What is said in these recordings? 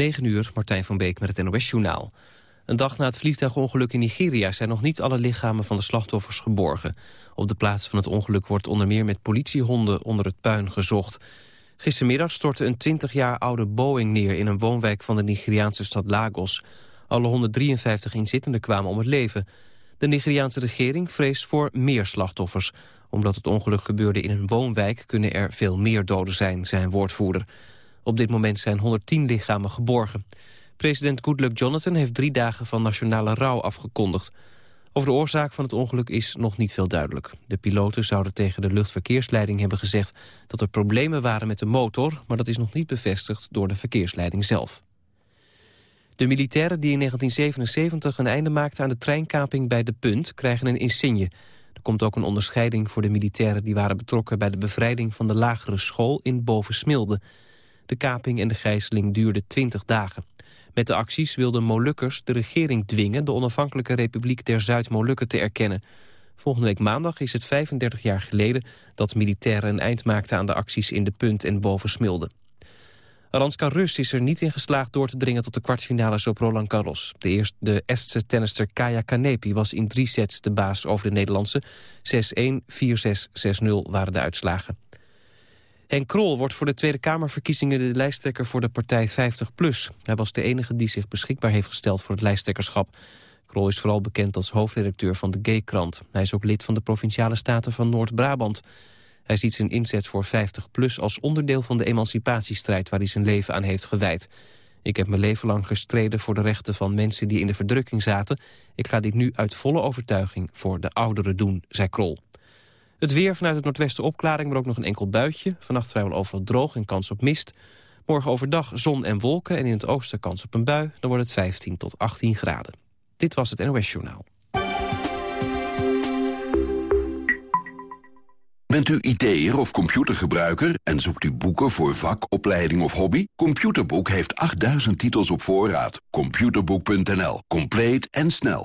9 uur, Martijn van Beek met het NOS-journaal. Een dag na het vliegtuigongeluk in Nigeria zijn nog niet alle lichamen van de slachtoffers geborgen. Op de plaats van het ongeluk wordt onder meer met politiehonden onder het puin gezocht. Gistermiddag stortte een 20 jaar oude Boeing neer in een woonwijk van de Nigeriaanse stad Lagos. Alle 153 inzittenden kwamen om het leven. De Nigeriaanse regering vreest voor meer slachtoffers. Omdat het ongeluk gebeurde in een woonwijk kunnen er veel meer doden zijn, zijn woordvoerder. Op dit moment zijn 110 lichamen geborgen. President Goodluck Jonathan heeft drie dagen van nationale rouw afgekondigd. Over de oorzaak van het ongeluk is nog niet veel duidelijk. De piloten zouden tegen de luchtverkeersleiding hebben gezegd... dat er problemen waren met de motor, maar dat is nog niet bevestigd door de verkeersleiding zelf. De militairen die in 1977 een einde maakten aan de treinkaping bij De Punt... krijgen een insigne. Er komt ook een onderscheiding voor de militairen die waren betrokken... bij de bevrijding van de lagere school in Bovensmilde. De kaping en de gijzeling duurden 20 dagen. Met de acties wilden Molukkers de regering dwingen... de onafhankelijke Republiek der Zuid-Molukken te erkennen. Volgende week maandag is het 35 jaar geleden... dat militairen een eind maakten aan de acties in De Punt en Bovensmilde. Aranska Rus is er niet in geslaagd door te dringen tot de kwartfinales op Roland Garros. De eerste de Estse tennister Kaya Kanepi was in drie sets de baas over de Nederlandse. 6-1, 4-6, 6-0 waren de uitslagen. Henk Krol wordt voor de Tweede Kamerverkiezingen de lijsttrekker voor de partij 50PLUS. Hij was de enige die zich beschikbaar heeft gesteld voor het lijsttrekkerschap. Krol is vooral bekend als hoofdredacteur van de Gay-krant. Hij is ook lid van de Provinciale Staten van Noord-Brabant. Hij ziet zijn inzet voor 50PLUS als onderdeel van de emancipatiestrijd... waar hij zijn leven aan heeft gewijd. Ik heb mijn leven lang gestreden voor de rechten van mensen die in de verdrukking zaten. Ik ga dit nu uit volle overtuiging voor de ouderen doen, zei Krol. Het weer vanuit het noordwesten opklaring, maar ook nog een enkel buitje. Vannacht vrijwel overal droog en kans op mist. Morgen overdag zon en wolken en in het oosten kans op een bui. Dan wordt het 15 tot 18 graden. Dit was het NOS Journaal. Bent u IT'er of computergebruiker en zoekt u boeken voor vak, opleiding of hobby? Computerboek heeft 8000 titels op voorraad. Computerboek.nl. Compleet en snel.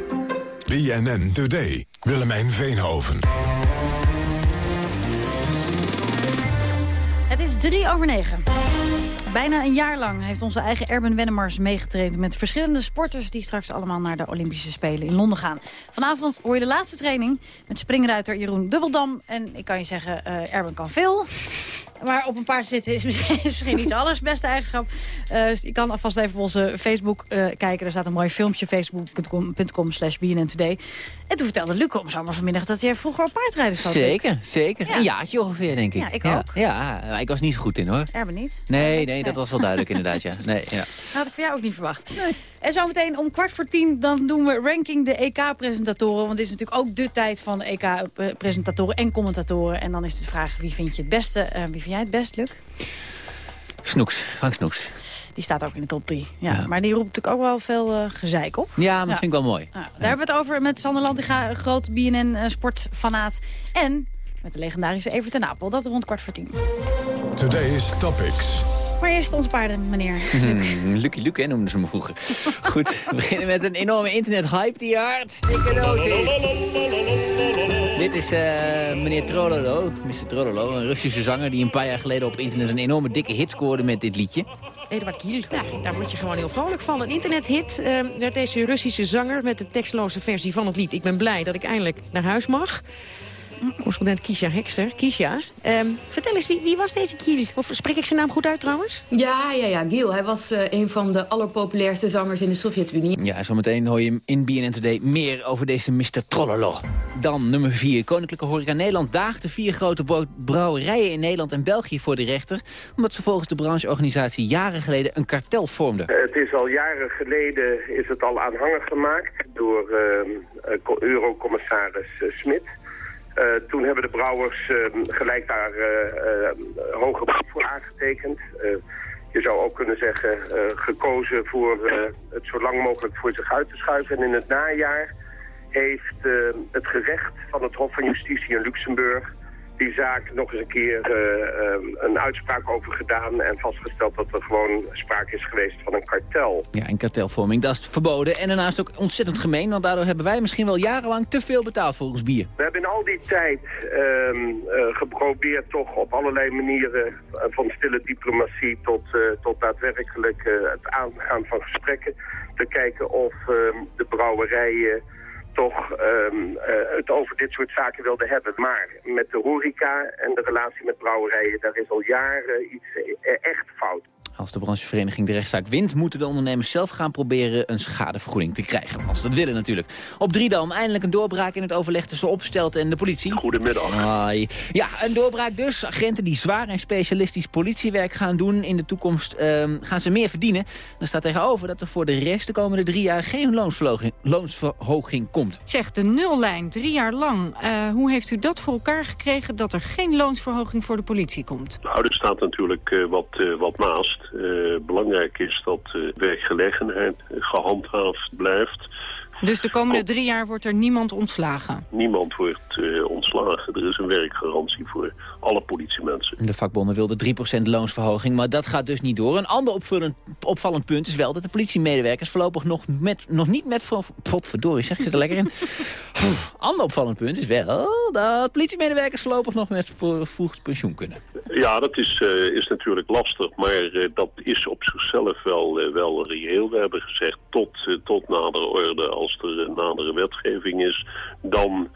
BNN Today. Willemijn Veenhoven. Het is drie over negen. Bijna een jaar lang heeft onze eigen Erben Wennemars meegetraind... met verschillende sporters die straks allemaal naar de Olympische Spelen in Londen gaan. Vanavond hoor je de laatste training met springruiter Jeroen Dubbeldam. En ik kan je zeggen, uh, Erben kan veel. Maar op een paard zitten is misschien, is misschien niet alles beste eigenschap. Uh, dus je kan alvast even op onze Facebook uh, kijken. Er staat een mooi filmpje, facebook.com slash. En toen vertelde Luc om zomaar vanmiddag dat jij vroeger op paardrijden zat. Zeker, zeker. Ja. Een jaartje ongeveer, denk ik. Ja, ik ook. Ja, ik was niet zo goed in, hoor. Erben niet? Nee, nee, dat was wel duidelijk inderdaad, ja. Nee, ja. Dat had ik van jou ook niet verwacht. Nee. En zometeen om kwart voor tien dan doen we ranking de EK-presentatoren. Want dit is natuurlijk ook de tijd van EK-presentatoren en commentatoren. En dan is de vraag, wie vind je het beste? Uh, wie vind jij het best, Luc? Snoeks, Frank Snoeks. Die staat ook in de top 3. Ja, Maar die roept natuurlijk ook wel veel uh, gezeik op. Ja, maar dat vind ik wel mooi. Nou, daar hebben we het over met Sander Lantiga, groot BNN-sportfanaat. Eh, en met de legendarische Evert en Apel. Dat rond kwart voor tien. Today's Topics. Maar eerst onze paarden, meneer hmm, Lucky Luke, noemden ze me vroeger. Goed, we beginnen met een enorme internethype die hartstikke dood is. Dit is uh, meneer Trololo, Mr. Trololo, een Russische zanger... die een paar jaar geleden op internet een enorme dikke hit scoorde met dit liedje. Eduard Kiel. Daar word je gewoon heel vrolijk van. Een internethit uh, deze Russische zanger met de tekstloze versie van het lied. Ik ben blij dat ik eindelijk naar huis mag correspondent Kisha Hekster. Kisha, um, vertel eens, wie, wie, was deze Kiel? Of spreek ik zijn naam goed uit trouwens? Ja, ja, ja, Giel. Hij was uh, een van de allerpopulairste zangers in de Sovjet-Unie. Ja, zometeen hoor je in BNN Today meer over deze Mr. Trollolo. Dan nummer 4. Koninklijke Horeca Nederland daagt de vier grote brouwerijen in Nederland en België voor de rechter. Omdat ze volgens de brancheorganisatie jaren geleden een kartel vormden. Het is al jaren geleden is het al aanhangig gemaakt door uh, eurocommissaris uh, Smit. Uh, toen hebben de brouwers uh, gelijk daar uh, hoge beroep voor aangetekend. je zou ook kunnen zeggen, gekozen voor het zo lang mogelijk voor zich uit te schuiven. En in het najaar heeft het gerecht van het Hof van Justitie in Luxemburg die zaak nog eens een keer uh, een uitspraak over gedaan... en vastgesteld dat er gewoon sprake is geweest van een kartel. Ja, een kartelvorming, dat is verboden. En daarnaast ook ontzettend gemeen, want daardoor hebben wij misschien wel jarenlang te veel betaald voor ons bier. We hebben in al die tijd uh, geprobeerd toch op allerlei manieren... van stille diplomatie tot, tot daadwerkelijk het aangaan van gesprekken... te kijken of ehm, de brouwerijen toch um, het over dit soort zaken wilde hebben. Maar met de horeca en de relatie met brouwerijen, daar is al jaren iets eh, echt fout. Als de branchevereniging de rechtszaak wint... moeten de ondernemers zelf gaan proberen een schadevergoeding te krijgen. Als ze dat willen natuurlijk. Op drie dan eindelijk een doorbraak in het overleg tussen Opstelt en de politie. Goedemiddag. Hoi. Ja, een doorbraak dus. Agenten die zwaar en specialistisch politiewerk gaan doen... in de toekomst um, gaan ze meer verdienen. Er staat tegenover dat er voor de rest de komende drie jaar... geen loonsverhoging, loonsverhoging komt. Zegt de nullijn, drie jaar lang. Uh, hoe heeft u dat voor elkaar gekregen... dat er geen loonsverhoging voor de politie komt? Nou, er staat natuurlijk uh, wat, uh, wat naast. Uh, belangrijk is dat uh, werkgelegenheid gehandhaafd blijft. Dus de komende drie jaar wordt er niemand ontslagen? Niemand wordt uh, ontslagen. Er is een werkgarantie voor alle politiemensen. De vakbonden wilden 3% loonsverhoging, maar dat gaat dus niet door. Een ander opvullend, opvallend punt is wel dat de politiemedewerkers voorlopig nog, met, nog niet met... Potverdorie, zeg, ik zit er lekker in. ander opvallend punt is wel dat politiemedewerkers voorlopig nog met vervroegd pensioen kunnen. Ja, dat is, uh, is natuurlijk lastig, maar uh, dat is op zichzelf wel, uh, wel reëel. We hebben gezegd tot, tot nadere orde, als er een nadere wetgeving is, dan,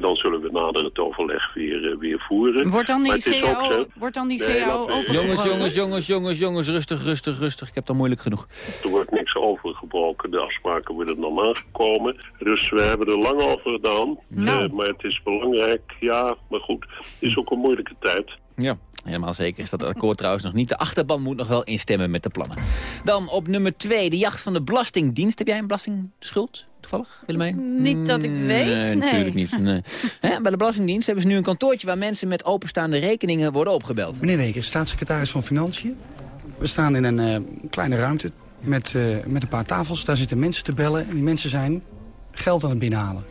dan zullen we nader het overleg weer, weer voeren. Wordt dan die CAO, zo, wordt dan die nee, CAO opengebroken? Jongens, jongens, jongens, jongens, jongens, rustig, rustig, rustig. Ik heb dan moeilijk genoeg. Er wordt niks overgebroken, de afspraken worden dan aangekomen. Dus we hebben er lang over gedaan, nou. maar het is belangrijk, ja, maar goed, het is ook een moeilijke tijd. Ja, helemaal zeker is dat akkoord trouwens nog niet. De achterban moet nog wel instemmen met de plannen. Dan op nummer 2, de jacht van de Belastingdienst. Heb jij een belastingschuld? Toevallig, Willemijn? Niet dat ik weet, nee. nee. Natuurlijk niet. Nee. He, bij de Belastingdienst hebben ze nu een kantoortje... waar mensen met openstaande rekeningen worden opgebeld. Meneer Weker, staatssecretaris van Financiën. We staan in een uh, kleine ruimte met, uh, met een paar tafels. Daar zitten mensen te bellen. En die mensen zijn geld aan het binnenhalen.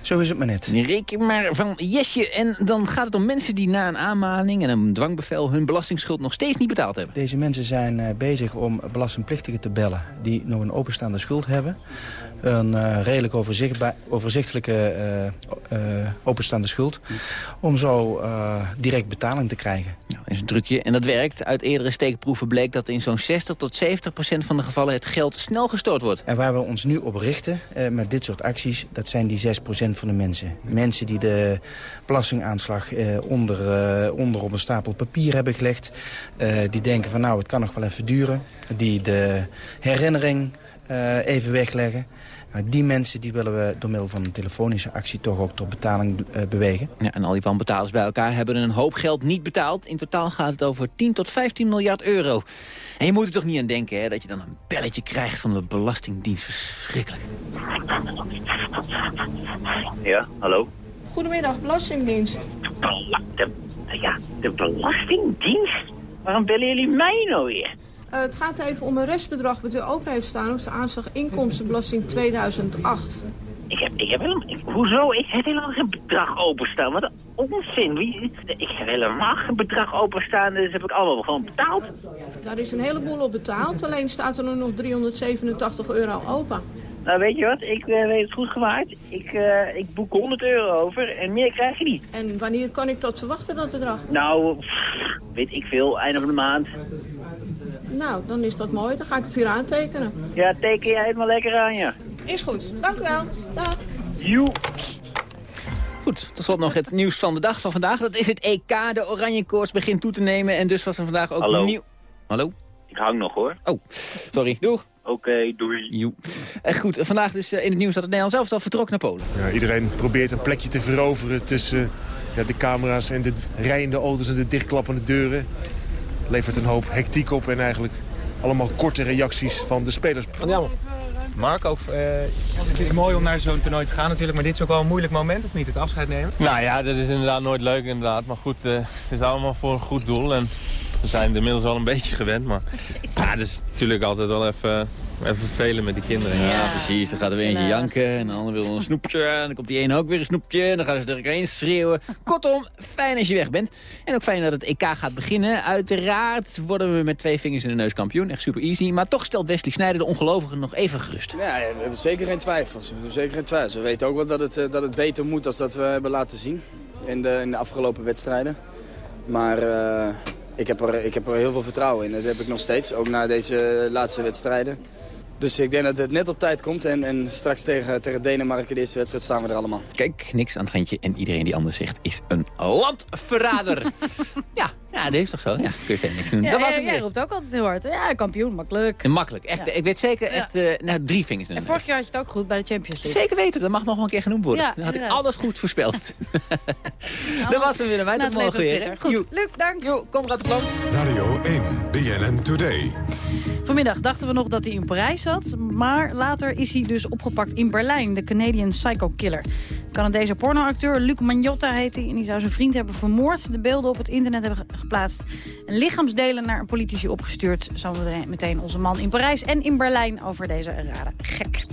Zo is het maar net. Reken maar van yesje. En dan gaat het om mensen die na een aanmaning en een dwangbevel... hun belastingsschuld nog steeds niet betaald hebben. Deze mensen zijn uh, bezig om belastingplichtigen te bellen... die nog een openstaande schuld hebben. Een uh, redelijk overzichtelijke uh, openstaande schuld. Om zo direct betaling te krijgen. Nou, dat is een trucje. En dat werkt. Uit eerdere steekproeven bleek dat in zo'n 60 tot 70 procent van de gevallen... het geld snel gestort wordt. En waar we ons nu op richten met dit soort acties... dat zijn die 6 procent van de mensen. Mensen die de belastingaanslag eh, onder, eh, onder op een stapel papier hebben gelegd. Die denken van nou, het kan nog wel even duren. Die de herinnering even wegleggen. Nou, die mensen die willen we door middel van een telefonische actie toch ook tot betaling uh, bewegen. Ja, en al die wanbetalers bij elkaar hebben een hoop geld niet betaald. In totaal gaat het over 10 tot 15 miljard euro. En je moet er toch niet aan denken hè, dat je dan een belletje krijgt van de Belastingdienst. Verschrikkelijk. Ja, hallo? Goedemiddag, Belastingdienst. Bela de, ja, de Belastingdienst? Waarom bellen jullie mij nou weer? Uh, het gaat even om een restbedrag wat u open heeft staan... op de aanslag inkomstenbelasting 2008. Ik heb, ik heb helemaal... Hoezo? Ik heb helemaal geen bedrag openstaan. Wat een onzin. Wie, ik heb helemaal geen bedrag openstaan. Dus heb ik allemaal gewoon betaald. Daar is een heleboel op betaald. Alleen staat er nu nog 387 euro open. Nou, weet je wat? Ik uh, weet het goed gemaakt. Ik, uh, ik boek 100 euro over en meer krijg je niet. En wanneer kan ik dat verwachten, dat bedrag? Nou, pff, weet ik veel. Einde van de maand. Nou, dan is dat mooi. Dan ga ik het hier aantekenen. Ja, teken jij het maar lekker aan, ja. Is goed. Dank u wel. Dag. Joe. Goed, tot slot nog het nieuws van de dag van vandaag. Dat is het EK. De oranje koorts begint toe te nemen. En dus was er vandaag ook Hallo. nieuw... Hallo? Ik hang nog, hoor. Oh, sorry. Doeg. Oké, okay, doei. Joep. En goed, vandaag dus in het nieuws dat het Nederlands elftal vertrok naar Polen. Ja, iedereen probeert een plekje te veroveren tussen ja, de camera's en de rijende auto's en de dichtklappende deuren. Levert een hoop hectiek op en eigenlijk allemaal korte reacties van de spelers. Jammer. Mark, ook, uh, het is mooi om naar zo'n toernooi te gaan natuurlijk, maar dit is ook wel een moeilijk moment, of niet, het afscheid nemen? Nou ja, dat is inderdaad nooit leuk inderdaad, maar goed, uh, het is allemaal voor een goed doel. En We zijn inmiddels wel een beetje gewend, maar ja, het is natuurlijk altijd wel even, even vervelen met die kinderen. Ja, precies. Dan gaat er weer eentje janken en de ander wil een snoepje. En dan komt die ene ook weer een snoepje en dan gaan ze tegen elkaar heen schreeuwen. Kortom, fijn als je weg bent. En ook fijn dat het EK gaat beginnen. Uiteraard worden we met twee vingers in de neus kampioen. Echt super easy. Maar toch stelt Wesley Sneijder de ongelovigen nog even gerust. Ja, we hebben zeker geen twijfels. We hebben zeker geen twijfels. We weten ook wel dat het, eh, dat het beter moet dan dat we hebben laten zien in de, in de afgelopen wedstrijden. Maar uh, ik, heb er, ik heb er heel veel vertrouwen in. Dat heb ik nog steeds, ook na deze laatste wedstrijden. Dus ik denk dat het net op tijd komt. En, en straks tegen, tegen Denemarken, de eerste wedstrijd, staan we er allemaal. Kijk, niks aan het handje. En iedereen die anders zegt, is een landverrader. ja, ja, dat is toch zo? Ja, kun je niks doen. Ja, dat was jij, hem jij weer. roept ook altijd heel hard. Ja, kampioen, makkelijk. En makkelijk. Echt, Ja. Ik weet zeker echt eh, nou, drie vingers in de En vorig jaar had je het ook goed bij de Champions League. Zeker weten, dat mag nog wel een keer genoemd worden. Ja, Dan had ik alles goed voorspeld. dat was hem weer. Wij tot het morgen weer. Goed, Luc, dank. Jo, kom, gaat de plan. Radio 1, BNN Today. Vanmiddag dachten we nog dat hij in Parijs zat. Maar later is hij dus opgepakt in Berlijn. De Canadian Psycho Killer. Canadese pornoacteur Luc Magnotta heet hij. En die zou zijn vriend hebben vermoord. De beelden op het internet hebben geplaatst. En lichaamsdelen naar een politici opgestuurd. Zo meteen onze man in Parijs en in Berlijn over deze rare gek.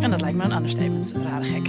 En dat lijkt me een understatement. Rare gek.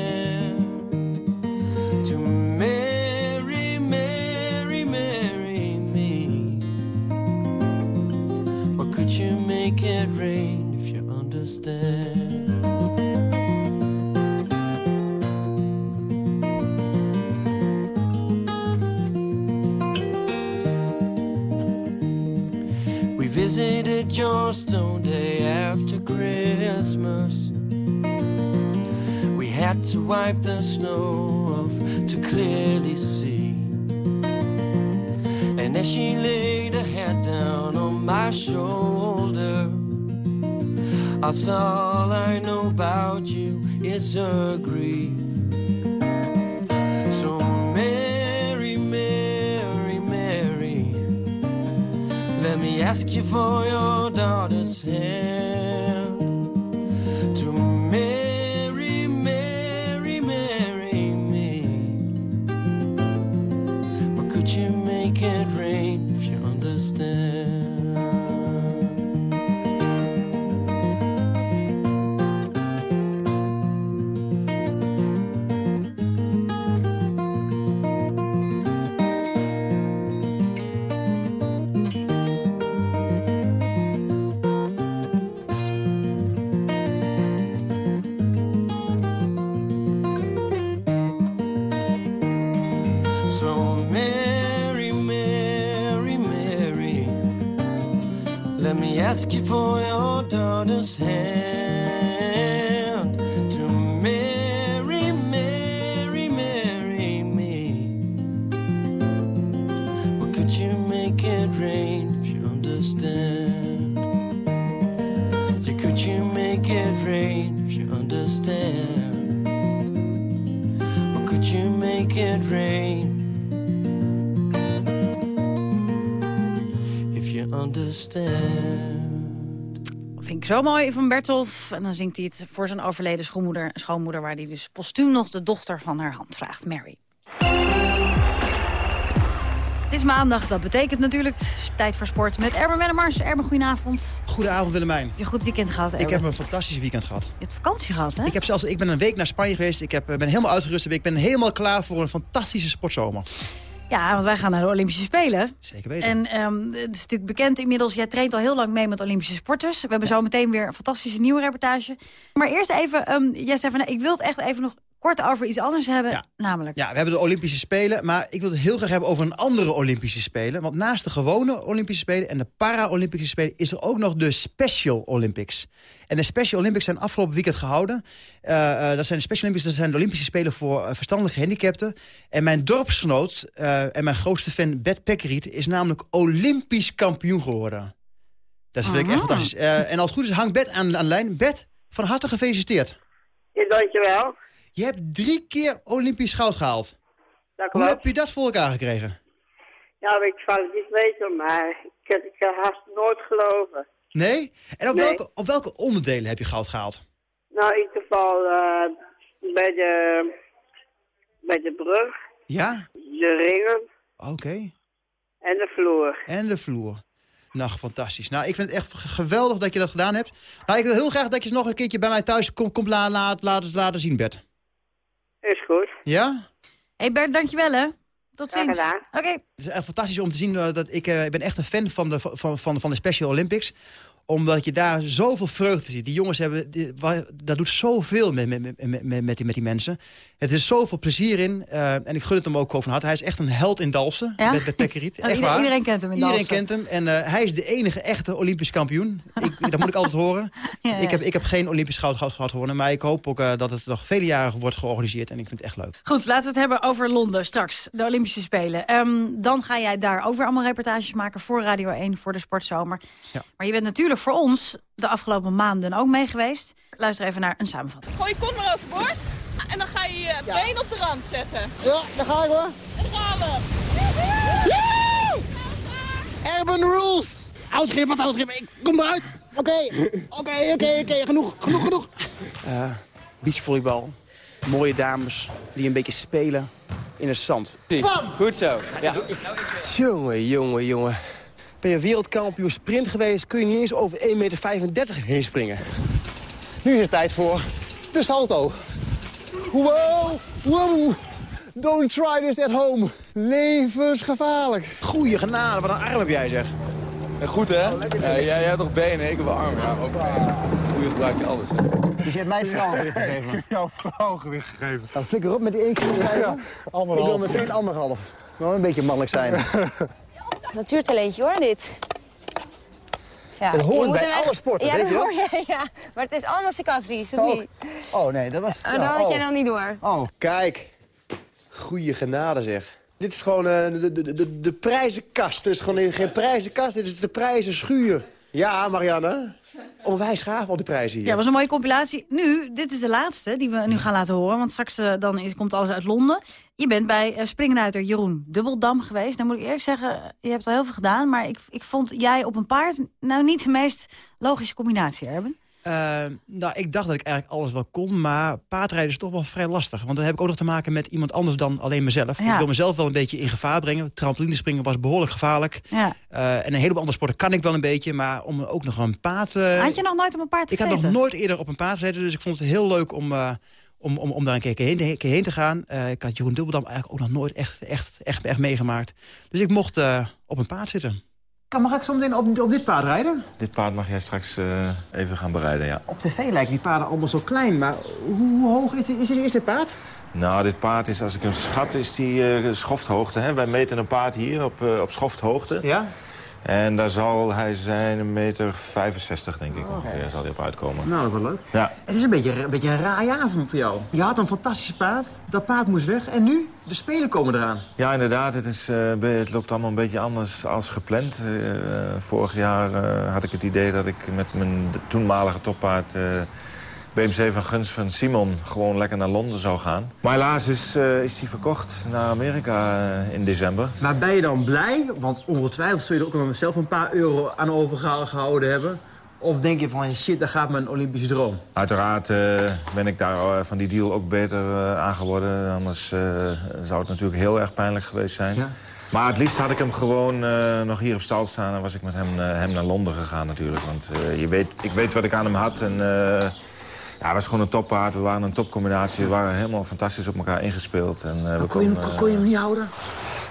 it rain if you understand? We visited your stone day after Christmas. We had to wipe the snow off to clearly see. And as she laid her head down my shoulder, saw all I know about you is her grief. So, Mary, Mary, Mary, let me ask you for your daughter's hand for your daughter's hand to marry, marry, marry me. Or could you make it rain if you understand? Yeah, could you make it rain if you understand? Or could you make it rain? If you understand. Ik zo mooi van Bertolf. En dan zingt hij het voor zijn overleden schoonmoeder, schoonmoeder... waar hij dus postuum nog de dochter van haar hand vraagt, Mary. Het is maandag, dat betekent natuurlijk tijd voor sport met Erben Wennemars. Erben, goedenavond. Goedenavond Willemijn. Je goed weekend gehad, Erben? Ik heb een fantastisch weekend gehad. Je hebt vakantie gehad, hè? Ik, heb zelfs, ik ben een week naar Spanje geweest. Ik heb, ben helemaal uitgerust. Ik ben helemaal klaar voor een fantastische sportzomer. Ja, want wij gaan naar de Olympische Spelen. Zeker weten. En ehm, het is natuurlijk bekend inmiddels, jij traint al heel lang mee met Olympische sporters. We hebben zo meteen weer een fantastische nieuwe reportage. Maar eerst even, ehm, jij zei van, nou, ik wil het echt even nog kort over iets anders hebben. Namelijk. Ja, we hebben de Olympische Spelen, maar ik wil het heel graag hebben over een andere Olympische Spelen. Want naast de gewone Olympische Spelen en de Para-Olympische Spelen is er ook nog de Special Olympics. En de Special Olympics zijn afgelopen weekend gehouden. Uh, dat zijn de Special Olympics, dat zijn de Olympische Spelen voor uh, verstandelijke gehandicapten. En mijn dorpsgenoot uh, en mijn grootste fan, Bert Pekkeriet, is namelijk Olympisch kampioen geworden. Dat vind ik echt fantastisch. en als het goed is hangt Bert aan, aan de lijn. Bert, van harte gefeliciteerd. Ja, dankjewel. Je hebt drie keer Olympisch goud gehaald. Dat Hoe heb je dat voor elkaar gekregen? Ja, ik zal het niet weten, maar ik heb het haast nooit geloven. Nee? En op, Nee. Welke, op welke onderdelen heb je goud gehaald? Nou, in ieder geval eh, bij, de, bij de brug, Ja? de ringen Oké. en de vloer. En de vloer. Nou, fantastisch. Nou, ik vind het echt geweldig dat je dat gedaan hebt. Nou, ik wil heel graag dat je het nog een keertje bij mij thuis komt kom la, la, laten, laten zien, Bert. Is goed. Ja? hey Bert, dankjewel hè. Tot ziens. Oké. Het is echt fantastisch om te zien eh, dat ik, eh, ik ben echt een fan van de, van, van, van de Special Olympics omdat je daar zoveel vreugde ziet. Die jongens hebben, die, dat doet zoveel met, met, met, met, met, met die, met die mensen. Het is zoveel plezier in. eh, en ik gun het hem ook gewoon van harte. Hij is echt een held in Dalsen. Ja? Met, met Pekkeriet. Oh, Echt ieder- waar. iedereen kent hem in Iedereen kent hem. En eh, hij is de enige echte Olympisch kampioen. Ik, dat moet ik altijd horen. Ja, ja. Ik, heb, ik heb geen Olympisch goud gehad gewonnen. Maar ik hoop ook eh, dat het nog vele jaren wordt georganiseerd. En ik vind het echt leuk. Goed, laten we het hebben over Londen straks, de Olympische Spelen. Ehm, dan ga jij daar ook weer allemaal reportages maken voor Radio 1, voor de sportzomer. Ja. Maar je bent natuurlijk voor ons de afgelopen maanden ook mee geweest. Luister even naar een samenvatting. Gooi je kont maar overboord en dan ga je je been op de rand zetten. Ja, daar ga ik hoor. En dan gaan we. Urban rules. Oudschip, wat oudschip. Ik kom eruit. Oké, oké, oké, oké. Genoeg, genoeg, genoeg. Eh, beachvolleybal. Mooie dames die een beetje spelen in het zand. Goed zo. Ja. Jongen, jongen, jongen. Ben je wereldkampioen sprint geweest, kun je niet eens over 1,35 meter heen springen. Nu is het tijd voor de salto. Wow, wow. Don't try this at home. Levensgevaarlijk. Goeie genade, wat een arm heb jij zeg. Goed hè? Ja, jij, jij hebt toch benen, ik heb wel armen. Ja, ook goede gebruik je alles. Dus je hebt mij vrouwengewicht gegeven. Ik heb jou vrouwengewicht gegeven. Nou, flikker op met die 1 kilo. Ja, anderhalf. Ik wil meteen anderhalf. Wel een beetje mannelijk zijn. Natuurtalentje hoor, dit. Ja, Het hoort je moet bij hem echt- alle sporten, ja, weet je dat? hoor je, ja, maar het is allemaal sarcastisch, of Oh, niet? Oh nee, dat was... Oh, dat had jij dan niet door. Oh, kijk. Goeie genade zeg. Dit is gewoon eh, de, de, de, de prijzenkast. Dit is gewoon geen prijzenkast, dit is de prijzenschuur. Ja, Marianne. Onwijs gaaf al die prijzen hier. Ja, was een mooie compilatie. Nu, dit is de laatste die we nu gaan laten horen. Want straks eh, dan is, komt alles uit Londen. Je bent bij eh, springruiter Jeroen Dubbeldam geweest. Dan moet ik eerlijk zeggen, je hebt al heel veel gedaan. Maar ik, ik vond jij op een paard nou niet de meest logische combinatie, Erben. Eh, nou, ik dacht dat ik eigenlijk alles wel kon, maar paardrijden is toch wel vrij lastig. Want dan heb ik ook nog te maken met iemand anders dan alleen mezelf. Ja. Ik wil mezelf wel een beetje in gevaar brengen. Trampolinespringen was behoorlijk gevaarlijk. Ja. Eh, en een heleboel andere sporten kan ik wel een beetje, maar om ook nog een paard... eh, Had je nog nooit op een paard ik had gezeten? nog nooit eerder op een paard gezeten, dus ik vond het heel leuk om, om, om, om daar een keer heen, een keer heen te gaan. Eh, ik had Jeroen Dubbeldam eigenlijk ook nog nooit echt, echt, echt, echt meegemaakt. Dus ik mocht eh, op een paard zitten. Kan, mag ik zo meteen op, op dit paard rijden? Dit paard mag jij straks eh, even gaan bereiden, ja. Op tv lijken die paarden allemaal zo klein, maar hoe, hoe hoog is, die, is, is dit paard? Nou, dit paard is, als ik hem schat, is die eh, schofthoogte. Hè? Wij meten een paard hier op, eh, op schofthoogte. Ja? En daar zal hij zijn een meter 65, denk ik ongeveer, zal hij op uitkomen. Nou, dat is wel leuk. Ja. Het is een beetje, een beetje een raar jaar voor jou. Je had een fantastisch paard, dat paard moest weg en nu? De Spelen komen eraan. Ja, inderdaad. Het, is, eh, het loopt allemaal een beetje anders als gepland. Eh, eh, vorig jaar had ik het idee dat ik met mijn toenmalige toppaard... BMC van Guns van Simon gewoon lekker naar Londen zou gaan. Maar helaas is, eh, is die verkocht naar Amerika eh, in december. Maar ben je dan blij? Want ongetwijfeld zul je er ook nog zelf een paar euro aan overgehouden hebben. Of denk je van, shit, daar gaat mijn Olympische droom. Uiteraard eh, ben ik daar van die deal ook beter aan geworden. Anders zou het natuurlijk heel erg pijnlijk geweest zijn. Ja. Maar het liefst had ik hem gewoon nog hier op stal staan... en was ik met hem, hem naar Londen gegaan natuurlijk. Want je weet, ik weet wat ik aan hem had. En, ja, hij was gewoon een toppaard. We waren een topcombinatie. We waren helemaal fantastisch op elkaar ingespeeld. En, eh, we Kon je, hem- kon je hem niet houden?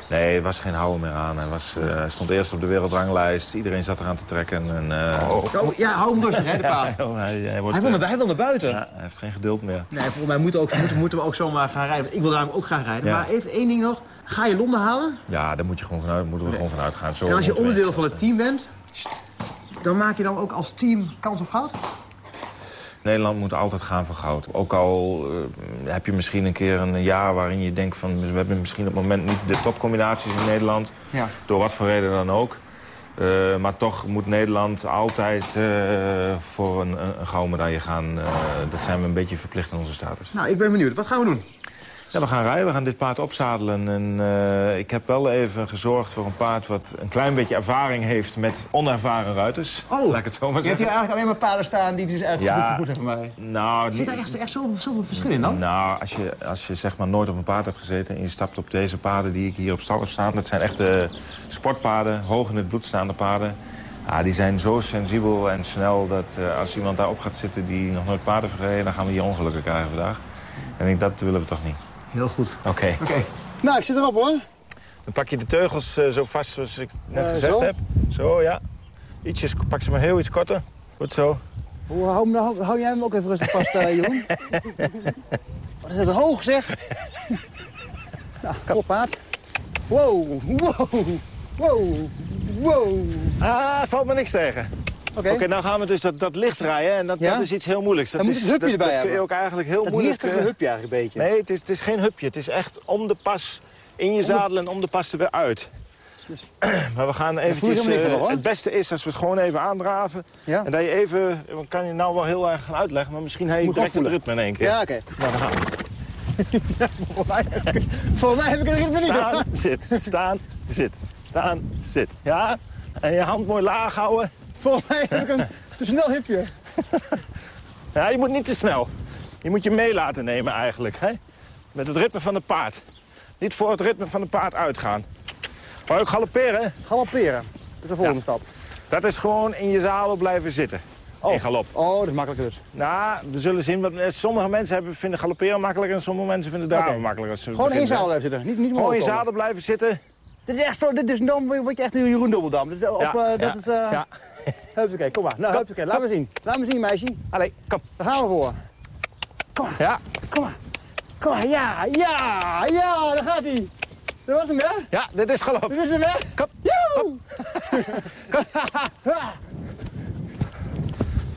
Nee, er was geen houden meer aan. Hij was, eh, stond eerst op de wereldranglijst. Iedereen zat eraan te trekken. En, eh, Oh, ja, hou hem rustig, hè, de paard. Ja, hij, hij, wordt, Hij wil, eh, naar, hij wil naar buiten. ja, hij heeft geen geduld meer. Nee, volgens mij moeten, ook, moeten, moeten we ook zomaar gaan rijden. Ik wil namelijk ook gaan rijden. Ja. Maar even één ding nog. Ga je Londen halen? Ja, daar moet je gewoon vanuit, moeten we gewoon vanuit gaan. Zo en als je onderdeel van het team bent... dan maak je dan ook als team kans op goud? Nederland moet altijd gaan voor goud. Ook al eh, heb je misschien een keer een jaar waarin je denkt van... we hebben misschien op het moment niet de topcombinaties in Nederland. Ja. Door wat voor reden dan ook. Eh, maar toch moet Nederland altijd eh, voor een, een, gouden medaille gaan. Dat zijn we een beetje verplicht in onze status. Nou, ik ben benieuwd. Wat gaan we doen? Ja, we gaan rijden. We gaan dit paard opzadelen. En eh, ik heb wel even gezorgd voor een paard wat een klein beetje ervaring heeft met onervaren ruiters. Oh, Laat ik het zo maar je hebt hier zeggen. eigenlijk alleen maar paarden staan die dus eigenlijk Ja. goed, goed zijn voor mij. Nou, Zit er echt, echt zoveel, zoveel verschil in dan? Nou, als je, als je zeg maar nooit op een paard hebt gezeten... en je stapt op deze paarden die ik hier op stal heb staan... dat zijn echte sportpaarden, hoog in het bloed staande paarden. Ja, die zijn zo sensibel en snel dat eh, als iemand daarop gaat zitten... die nog nooit paarden verreden, dan gaan we hier ongelukken krijgen vandaag. En ik, dat willen we toch niet. Heel goed. Oké. Oké. Nou, ik zit erop hoor. Dan pak je de teugels eh, zo vast zoals ik net Eh, gezegd zo? heb. Zo, ja. Ietsjes, pak ze maar heel iets korter. Goed zo. Hoe, hou, hem- hou, hou jij hem ook even rustig vast, eh, Jeroen? Wat is het hoog, zeg. nou, top paard. Wow, wow, wow, wow. Ah, valt me niks tegen. Oké. Nou gaan we dus dat, dat licht rijden en dat, Ja? dat is iets heel moeilijks. Dat Dan is, het hupje dat, erbij dat kun je ook eigenlijk heel Dat moeilijk... lichtige eh, hupje eigenlijk een beetje. Nee, het is, het is geen hupje. Het is echt om de pas in je zadel en om de pas er weer uit. Maar we gaan eventjes... van, eh, het beste is als we het gewoon even aandraven. Ja. En dat je even... Ik kan je nou wel heel erg gaan uitleggen, maar misschien heb je direct het ritme in één keer. Ja, oké. Nou, dan gaan we. Volgens mij, heb ik het ritme niet. Staan, zit, staan, zit, staan, zit. Ja? En je hand mooi laag houden. Volgens mij heb ik een te snel hupje. Ja, je moet niet te snel. Je moet je mee laten nemen eigenlijk. Hè? Met het ritme van het paard. Niet voor het ritme van het paard uitgaan. Maar ook galopperen. Galopperen. Dat is de volgende stap. Dat is gewoon in je zadel blijven zitten. Oh. In galop. Oh, dat is makkelijker dus. Nou, we zullen zien. Wat, eh, sommige mensen hebben, vinden galopperen makkelijker en sommige mensen vinden draven makkelijker. als ze Gewoon in zadel blijven zitten. Niet, niet Gewoon in zadel blijven zitten. Dit is echt zo, dit is, dan word je echt een Jeroen Dubbeldam. Dit is, op, Ja, eh, dat ja, is, eh ja. Huppakee, kom maar. Nou, huppakee, laat me zien. Laat me zien, meisje. Allee, kom. Daar gaan we voor. Kom maar, Ja, kom maar. Kom maar, ja, ja, ja, daar gaat hij. Dat was hem, hè? ja dit is galop. Dit is hem, hè? Kom. Joe!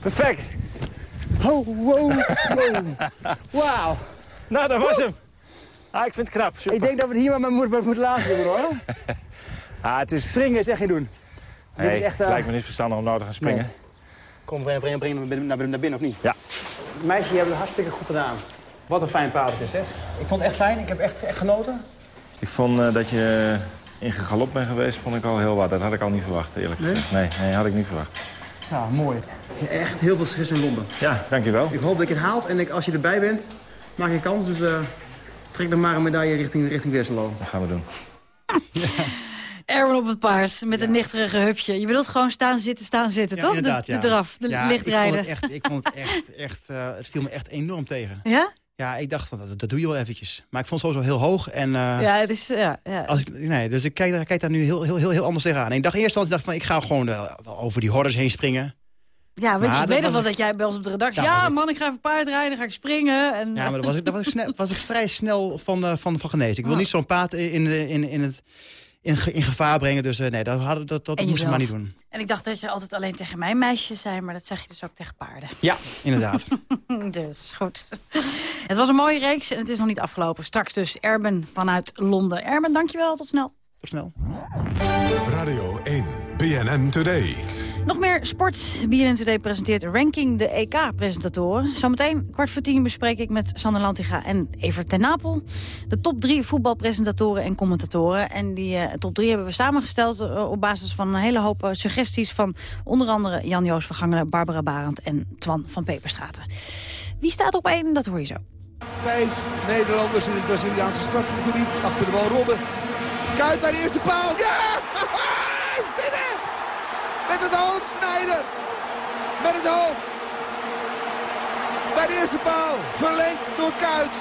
Perfect. Oh, wow, wow. Wauw. Nou, dat was hem. Ah, ik vind het knap. Super. Ik denk dat we het hier maar moeten, moeten laten doen, hoor. Ah, het is... Springen is echt geen doen. Nee, Dit is echt... eh, lijkt me niet verstandig om nou te gaan springen. Nee. Kom, breng, breng, breng hem naar binnen, naar binnen, naar binnen, of niet? Ja. Meisje, je hebt het hartstikke goed gedaan. Wat een fijn paard het is, zeg. Ik vond het echt fijn. Ik heb echt, echt genoten. Ik vond eh, dat je in galop bent geweest, vond ik al heel wat. Dat had ik al niet verwacht, eerlijk Nee? gezegd. Nee, nee, had ik niet verwacht. Ja, mooi. Echt heel veel succes in Londen. Ja, dankjewel. Ik hoop dat je het haalt en ik, als je erbij bent, maak je kans. Dus eh, trek dan maar een medaille richting, richting Westerlo. Dat gaan we doen. Erwin op het paard met een nichterige hupje. Je bedoelt gewoon staan, zitten, staan, zitten, toch? de, draf, de ja, licht ik. Vond het echt, ik vond het echt, echt eh, het viel me echt enorm tegen. Ja? Ja, ik dacht, dat, dat doe je wel eventjes. Maar ik vond het sowieso heel hoog. En, eh, Ja, het is... Ja, ja. als ik, nee, dus ik kijk, daar- kijk daar nu heel, heel, heel, heel anders tegenaan. En ik dacht eerst dacht van, ik ga gewoon eh, over die hordes heen springen. Ja, weet, Maar ik dat weet nog wel dat jij bij ons op de redactie... Ja, Ja, ik- man, ik ga even paard rijden, ga ik springen. En, Ja, maar daar was ik, was ik, snel, was ik vrij snel van, van, van genezen. Ik wil Ah. niet zo'n paard in, in, in, in, het, in, ge- in gevaar brengen. Dus eh, nee, dat, hadden- dat, dat En moesten we maar niet doen. En ik dacht dat je altijd alleen tegen mijn meisjes zei... maar dat zeg je dus ook tegen paarden. Ja, inderdaad. dus, goed. Het was een mooie reeks en het is nog niet afgelopen. Straks dus Erben vanuit Londen. Erben, dankjewel. Tot snel. Tot snel. Radio 1, BNN Today. Nog meer sport. BNN Today presenteert Ranking de EK-presentatoren. Zometeen kwart voor tien bespreek ik met Sander Lantiga en Evert ten Napel... de top drie voetbalpresentatoren en commentatoren. En die eh, top drie hebben we samengesteld eh, op basis van een hele hoop eh, suggesties... van onder andere Jan-Joos Vergangenen, Barbara Barend en Twan van Peperstraten. Wie staat op één, dat hoor je zo. Vijf Nederlanders in het Braziliaanse strafgebied. Achter de bal Robben. Kuit bij de eerste paal. Ja! Met het hoofd, Snijder. Met het hoofd. Bij de eerste paal. Verlengd door Kuit.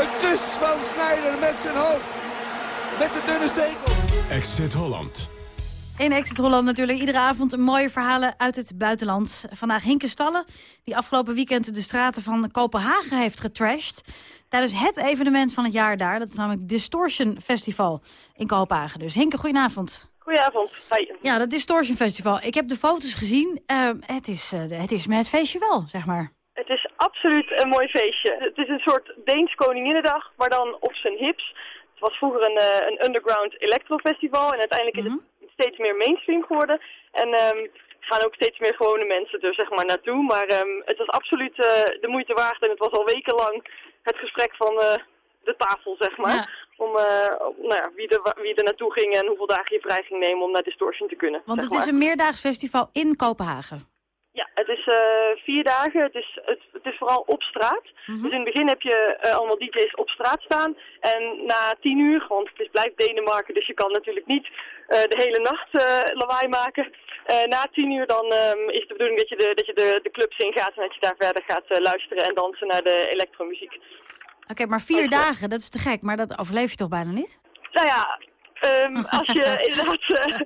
Een kus van Snijder met zijn hoofd. Met de dunne stekel. Exit Holland. In Exit Holland natuurlijk iedere avond mooie verhalen uit het buitenland. Vandaag Hinke Stallen, die afgelopen weekend de straten van Kopenhagen heeft getrashed. Tijdens het evenement van het jaar daar, dat is namelijk Distortion Festival in Kopenhagen. Dus Hinke, goedenavond. Goedenavond. Hi. Ja, dat Distortion Festival. Ik heb de foto's gezien. Uh, het, is, uh, het is met het feestje wel, zeg maar. Het is absoluut een mooi feestje. Het is een soort Deens Koninginnedag, maar dan op zijn hips. Het was vroeger een, uh, een underground electrofestival en uiteindelijk is het steeds meer mainstream geworden. En um, gaan ook steeds meer gewone mensen er zeg maar naartoe. Maar um, het was absoluut uh, de moeite waard en het was al wekenlang het gesprek van de tafel, zeg maar. Ja. Om uh, nou ja, wie, er, wie er naartoe ging en hoeveel dagen je vrij ging nemen om naar Distortion te kunnen. Want zeg het is een meerdaags festival in Kopenhagen. Ja, het is uh, vier dagen. Het is, het, het is vooral op straat. Mm -hmm. Dus in het begin heb je uh, allemaal DJ's op straat staan. En na tien uur, want het is, blijft Denemarken, dus je kan natuurlijk niet uh, de hele nacht lawaai maken. na tien uur dan um, is de bedoeling dat je, de, dat je de, de clubs ingaat en dat je daar verder gaat luisteren en dansen naar de elektromuziek. Oké, okay, maar vier dagen, dat is te gek. Maar dat overleef je toch bijna niet? Nou ja, Um, als je inderdaad, uh,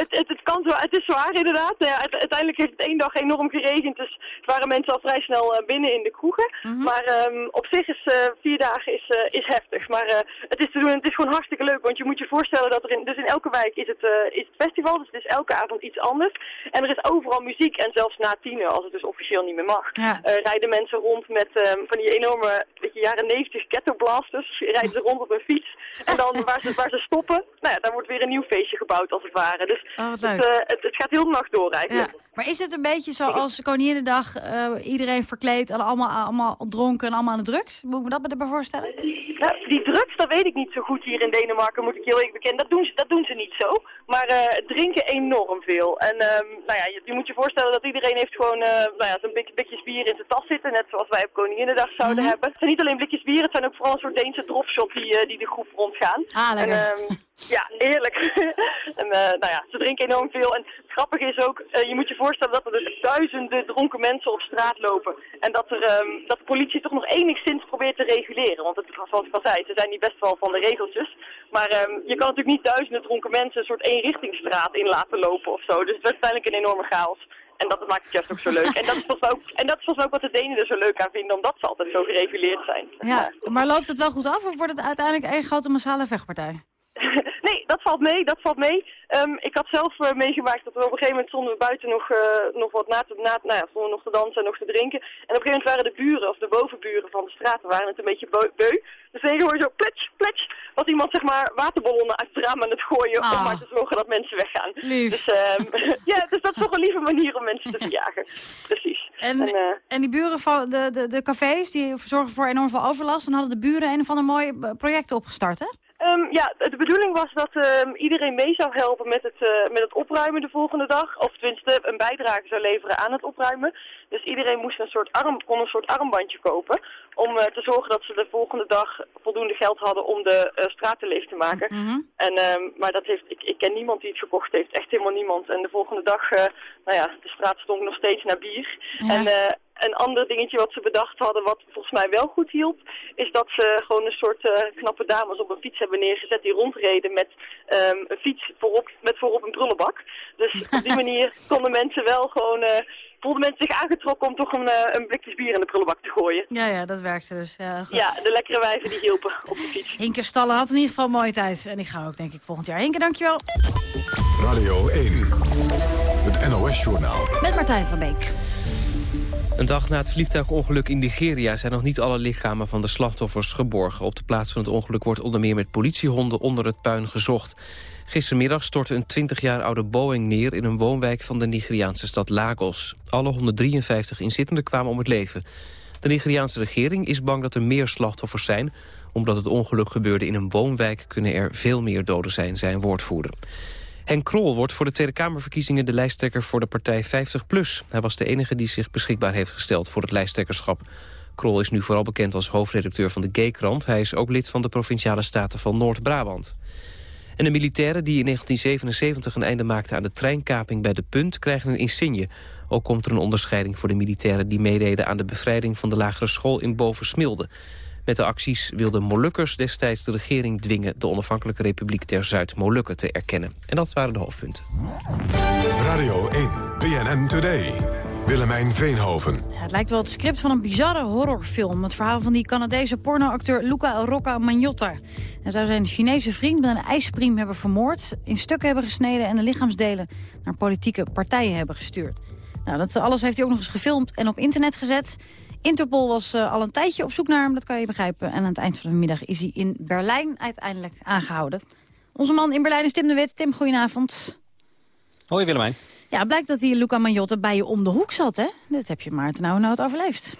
het, het, het, kan zo, het is zwaar inderdaad. Uh, uiteindelijk heeft het één dag enorm geregend, dus waren mensen al vrij snel uh, binnen in de kroegen. Mm -hmm. Maar um, op zich is vier dagen is, is heftig. Maar het is te doen en het is gewoon hartstikke leuk, want je moet je voorstellen dat er in, dus in elke wijk is het, is het festival, dus het is elke avond iets anders. En er is overal muziek en zelfs na tien uur, als het dus officieel niet meer mag, ja. rijden mensen rond met um, van die enorme, weet je, jaren negentig ghetto blasters. Rijden ze rond op een fiets en dan waar ze, waar ze stoppen, nou ja, daar wordt weer een nieuw feestje gebouwd als het ware. Dus oh, het, uh, het, het, gaat heel de nacht door eigenlijk. Ja. Maar is het een beetje zoals Koninginnedag, uh, iedereen verkleed en allemaal, allemaal dronken en allemaal aan de drugs? Moet ik me dat erbij voorstellen? Ja, die drugs, dat weet ik niet zo goed hier in Denemarken, moet ik heel eerlijk bekennen. Dat doen ze, dat doen ze niet zo. Maar uh, drinken enorm veel. En um, nou ja, je, je, moet je voorstellen dat iedereen heeft gewoon nou ja, zo'n blik, blikjes bier in zijn tas zitten. Net zoals wij op Koninginnedag zouden mm -hmm. hebben. Het zijn niet alleen blikjes bier, het zijn ook vooral een soort Deense dropshot die, die de groep rondgaan. Ah, lekker. En, um, ja, heerlijk. en uh, nou ja, ze drinken enorm veel. En het grappige is ook, uh, je moet je voorstellen dat er dus duizenden dronken mensen op straat lopen. En dat, er, um, dat de politie toch nog enigszins probeert te reguleren. Want het, zoals ik al zei, ze zijn niet best wel van de regeltjes. Maar um, je kan natuurlijk niet duizenden dronken mensen een soort eenrichtingsstraat in laten lopen of zo. Dus het werd uiteindelijk een enorme chaos. En dat maakt het juist ook zo leuk. En dat is volgens ook, en dat is volgens ook wat de Denen er zo leuk aan vinden, omdat ze altijd zo gereguleerd zijn. Ja, maar loopt het wel goed af of wordt het uiteindelijk één grote massale vechtpartij? nee, dat valt mee, dat valt mee. Um, ik had zelf uh, meegemaakt dat we op een gegeven moment stonden we buiten nog, uh, nog wat na te, na, nou ja, stonden nog te dansen en nog te drinken. En op een gegeven moment waren de buren, of de bovenburen van de straten, waren het een beetje beu. Dus dan hoor je zo plets, plets, was iemand zeg maar waterballonnen uit het raam aan het gooien Ah. om maar te zorgen dat mensen weggaan. Lief. Dus um, ja, dus dat is toch een lieve manier om mensen te verjagen. Precies. En, en, uh, en die buren van de, de, de cafés, die zorgen voor enorm veel overlast. En hadden de buren een of ander mooi project opgestart, hè? Um, ja, de bedoeling was dat um, iedereen mee zou helpen met het, uh, met het opruimen de volgende dag. Of tenminste een bijdrage zou leveren aan het opruimen. Dus iedereen moest een soort arm, kon een soort armbandje kopen. Om uh, te zorgen dat ze de volgende dag voldoende geld hadden om de uh, straten leeg te maken. Mm -hmm. en, um, maar dat heeft, ik, ik ken niemand die het gekocht heeft. Echt helemaal niemand. En de volgende dag, nou ja, de straat stond nog steeds naar bier. Ja. En een ander dingetje wat ze bedacht hadden, wat volgens mij wel goed hielp, is dat ze gewoon een soort uh, knappe dames op een fiets hebben neergezet die rondreden met um, een fiets voorop, met voorop een prullenbak. Dus op die manier konden mensen wel gewoon, uh, voelden mensen zich aangetrokken om toch een, uh, een blikjes bier in de prullenbak te gooien. Ja, ja, dat werkte dus. Ja, goed. ja de lekkere wijven die hielpen op de fiets. Hinke Stallen had in ieder geval een mooie tijd. En ik ga ook denk ik volgend jaar. Hinke, dankjewel. Radio 1, het NOS-journaal. Met Martijn van Beek. Een dag na het vliegtuigongeluk in Nigeria zijn nog niet alle lichamen van de slachtoffers geborgen. Op de plaats van het ongeluk wordt onder meer met politiehonden onder het puin gezocht. Gistermiddag stortte een 20 jaar oude Boeing neer in een woonwijk van de Nigeriaanse stad Lagos. Alle 153 inzittenden kwamen om het leven. De Nigeriaanse regering is bang dat er meer slachtoffers zijn. Omdat het ongeluk gebeurde in een woonwijk kunnen er veel meer doden zijn, zijn woordvoerder. Henk Krol wordt voor de Tweede Kamerverkiezingen de lijsttrekker voor de partij 50PLUS. Hij was de enige die zich beschikbaar heeft gesteld voor het lijsttrekkerschap. Krol is nu vooral bekend als hoofdredacteur van de Gaykrant. Hij is ook lid van de Provinciale Staten van Noord-Brabant. En de militairen die in 1977 een einde maakten aan de treinkaping bij De Punt... krijgen een insigne. Ook komt er een onderscheiding voor de militairen die meededen aan de bevrijding van de lagere school in Bovensmilde. Met de acties wilden Molukkers destijds de regering dwingen... de onafhankelijke republiek der Zuid-Molukken te erkennen. En dat waren de hoofdpunten. Radio 1, BNN Today. Willemijn Veenhoven. Ja, het lijkt wel het script van een bizarre horrorfilm. Het verhaal van die Canadese pornoacteur Luca Rocca Magnotta. Hij zou zijn Chinese vriend met een ijspriem hebben vermoord... in stukken hebben gesneden en de lichaamsdelen naar politieke partijen hebben gestuurd. Nou, dat alles heeft hij ook nog eens gefilmd en op internet gezet. Interpol was uh, al een tijdje op zoek naar hem, dat kan je begrijpen. En aan het eind van de middag is hij in Berlijn uiteindelijk aangehouden. Onze man in Berlijn is Tim de Wit. Tim, goedenavond. Hoi Willemijn. Ja, blijkt dat die Luca Magnotta bij je om de hoek zat, hè? Dat heb je maar nou nou het overleefd.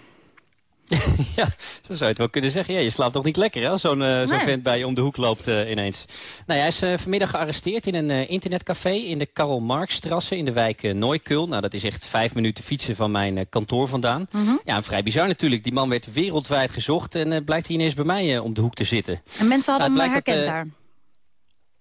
ja, zo zou je het wel kunnen zeggen. Ja, je slaapt toch niet lekker hè, als zo'n uh, zo'n vent bij je om de hoek loopt uh, ineens. Nou, hij is uh, vanmiddag gearresteerd in een internetcafé in de Karl Marxstrasse in de wijk uh, Neukölln. Nou, dat is echt vijf minuten fietsen van mijn kantoor vandaan. Mm -hmm. Ja, vrij bizar natuurlijk. Die man werd wereldwijd gezocht en blijkt hij ineens bij mij om de hoek te zitten. En mensen hadden nou, hem herkend dat, daar?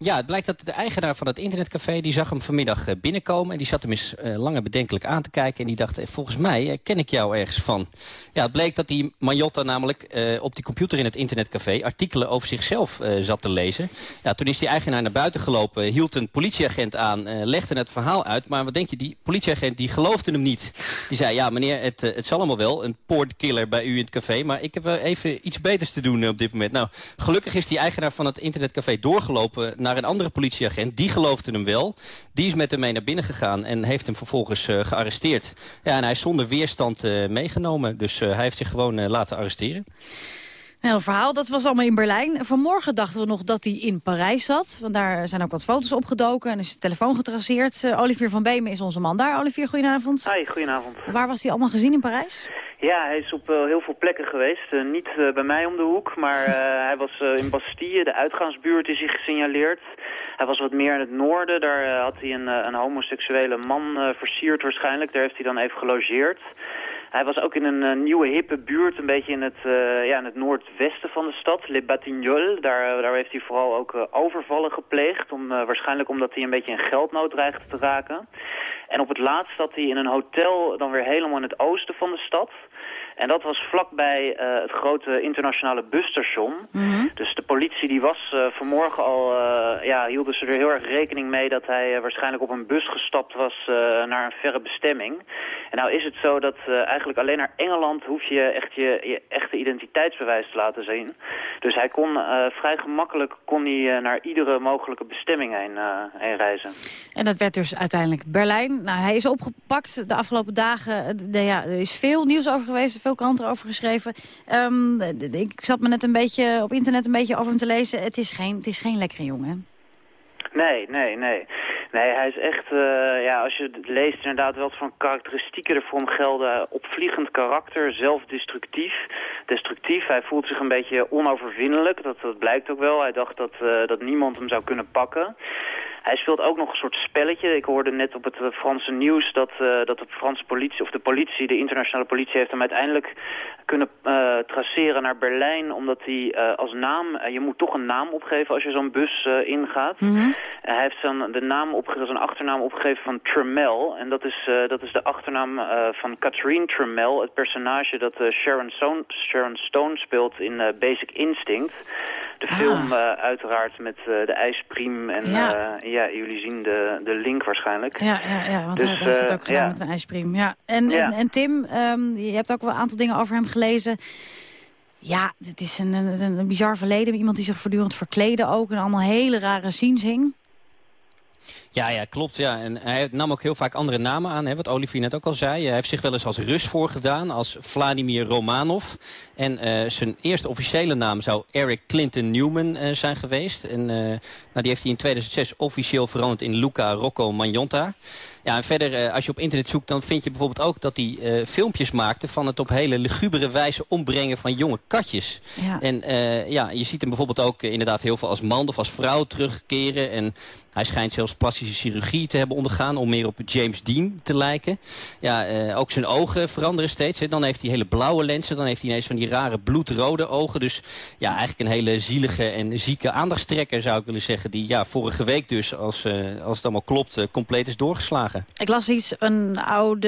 Ja, het blijkt dat de eigenaar van het internetcafé... die zag hem vanmiddag binnenkomen en die zat hem eens uh, langer bedenkelijk aan te kijken. En die dacht, volgens mij ken ik jou ergens van. Ja, het bleek dat die Magnotta namelijk op die computer in het internetcafé... artikelen over zichzelf zat te lezen. Ja, toen is die eigenaar naar buiten gelopen, hield een politieagent aan... legde het verhaal uit, maar wat denk je, die politieagent die geloofde hem niet. Die zei, ja meneer, het, het zal allemaal wel, een poortkiller bij u in het café... maar ik heb even iets beters te doen op dit moment. Nou, gelukkig is die eigenaar van het internetcafé doorgelopen... een andere politieagent. Die geloofde hem wel. Die is met hem mee naar binnen gegaan en heeft hem vervolgens uh, gearresteerd. Ja, en hij is zonder weerstand uh, meegenomen. Dus uh, hij heeft zich gewoon laten arresteren. Heel verhaal, dat was allemaal in Berlijn. Vanmorgen dachten we nog dat hij in Parijs zat. Want daar zijn ook wat foto's opgedoken en is de telefoon getraceerd. Olivier van Beemen is onze man daar. Olivier, goedenavond. Hi, goedenavond. Waar was hij allemaal gezien in Parijs? Ja, hij is op uh, heel veel plekken geweest. Uh, niet uh, bij mij om de hoek, maar hij was in Bastille, de uitgaansbuurt is hij gesignaleerd. Hij was wat meer in het noorden, daar had hij een, een homoseksuele man versierd waarschijnlijk. Daar heeft hij dan even gelogeerd. Hij was ook in een nieuwe hippe buurt, een beetje in het, ja, in het noordwesten van de stad, Les Batignolles. Daar, daar heeft hij vooral ook overvallen gepleegd, om, waarschijnlijk omdat hij een beetje in geldnood dreigde te raken. En op het laatst zat hij in een hotel, dan weer helemaal in het oosten van de stad. En dat was vlakbij uh, het grote internationale busstation. Mm -hmm. Dus de politie die was uh, vanmorgen al, uh, ja, hielden ze er heel erg rekening mee dat hij waarschijnlijk op een bus gestapt was naar een verre bestemming. En nou is het zo dat eigenlijk alleen naar Engeland hoef je echt je, je, echte identiteitsbewijs te laten zien. Dus hij kon vrij gemakkelijk kon hij, naar iedere mogelijke bestemming heen, heen, reizen. En dat werd dus uiteindelijk Berlijn. Nou, hij is opgepakt de afgelopen dagen. De, ja, er is veel nieuws over geweest, veel kranten over geschreven. Um, ik zat me net een beetje op internet een beetje over hem te lezen. Het is geen, het is geen lekkere jongen. Nee, nee, nee. Nee, hij is echt, uh, ja, als je het leest inderdaad wel van karakteristieken er voor hem gelden. Opvliegend karakter, zelfdestructief, destructief. Hij voelt zich een beetje onoverwinnelijk, dat, dat blijkt ook wel. Hij dacht dat, uh, dat niemand hem zou kunnen pakken. Hij speelt ook nog een soort spelletje. Ik hoorde net op het Franse nieuws dat, uh, dat de Franse politie, of de politie, de internationale politie, heeft hem uiteindelijk kunnen uh, traceren naar Berlijn, omdat hij uh, als naam, je moet toch een naam opgeven als je zo'n bus ingaat. Mm -hmm. hij heeft dan de naam opgegeven, zijn achternaam opgegeven van Tremel. En dat is, dat is de achternaam van Catherine Tremel, het personage dat Sharon, Stone, Sharon Stone speelt in Basic Instinct. De ah. film uiteraard met de ijspriem en ja. Ja, jullie zien de, de link waarschijnlijk. Ja, ja, ja want dus, hij heeft het ook gedaan ja. met een ijspriem. Ja. En, en, en Tim, um, je hebt ook wel een aantal dingen over hem gelezen. Ja, het is een, een, bizar verleden. Iemand die zich voortdurend verkleden ook. En allemaal hele rare scenes. Ja, ja, klopt. Ja. En hij nam ook heel vaak andere namen aan, hè, wat Olivier net ook al zei. Hij heeft zich wel eens als Rus voorgedaan, als Vladimir Romanov. En uh, zijn eerste officiële naam zou Eric Clinton Newman uh, zijn geweest. En uh, nou, die heeft hij in 2006 officieel veranderd in Luca Rocco Magnotta. Ja, en verder, eh, als je op internet zoekt, dan vind je bijvoorbeeld ook dat hij eh, filmpjes maakte van het op hele lugubere wijze ombrengen van jonge katjes. Ja. En eh, ja, je ziet hem bijvoorbeeld ook inderdaad heel veel als man of als vrouw terugkeren. En hij schijnt zelfs plastische chirurgie te hebben ondergaan om meer op James Dean te lijken. Ja, eh, ook zijn ogen veranderen steeds. Hè. Dan heeft hij hele blauwe lenzen, dan heeft hij ineens van die rare bloedrode ogen. Dus ja, eigenlijk een hele zielige en zieke aandachtstrekker zou ik willen zeggen. Die ja, vorige week dus, als, eh, als het allemaal klopt, compleet is doorgeslagen. Ik las iets, een oude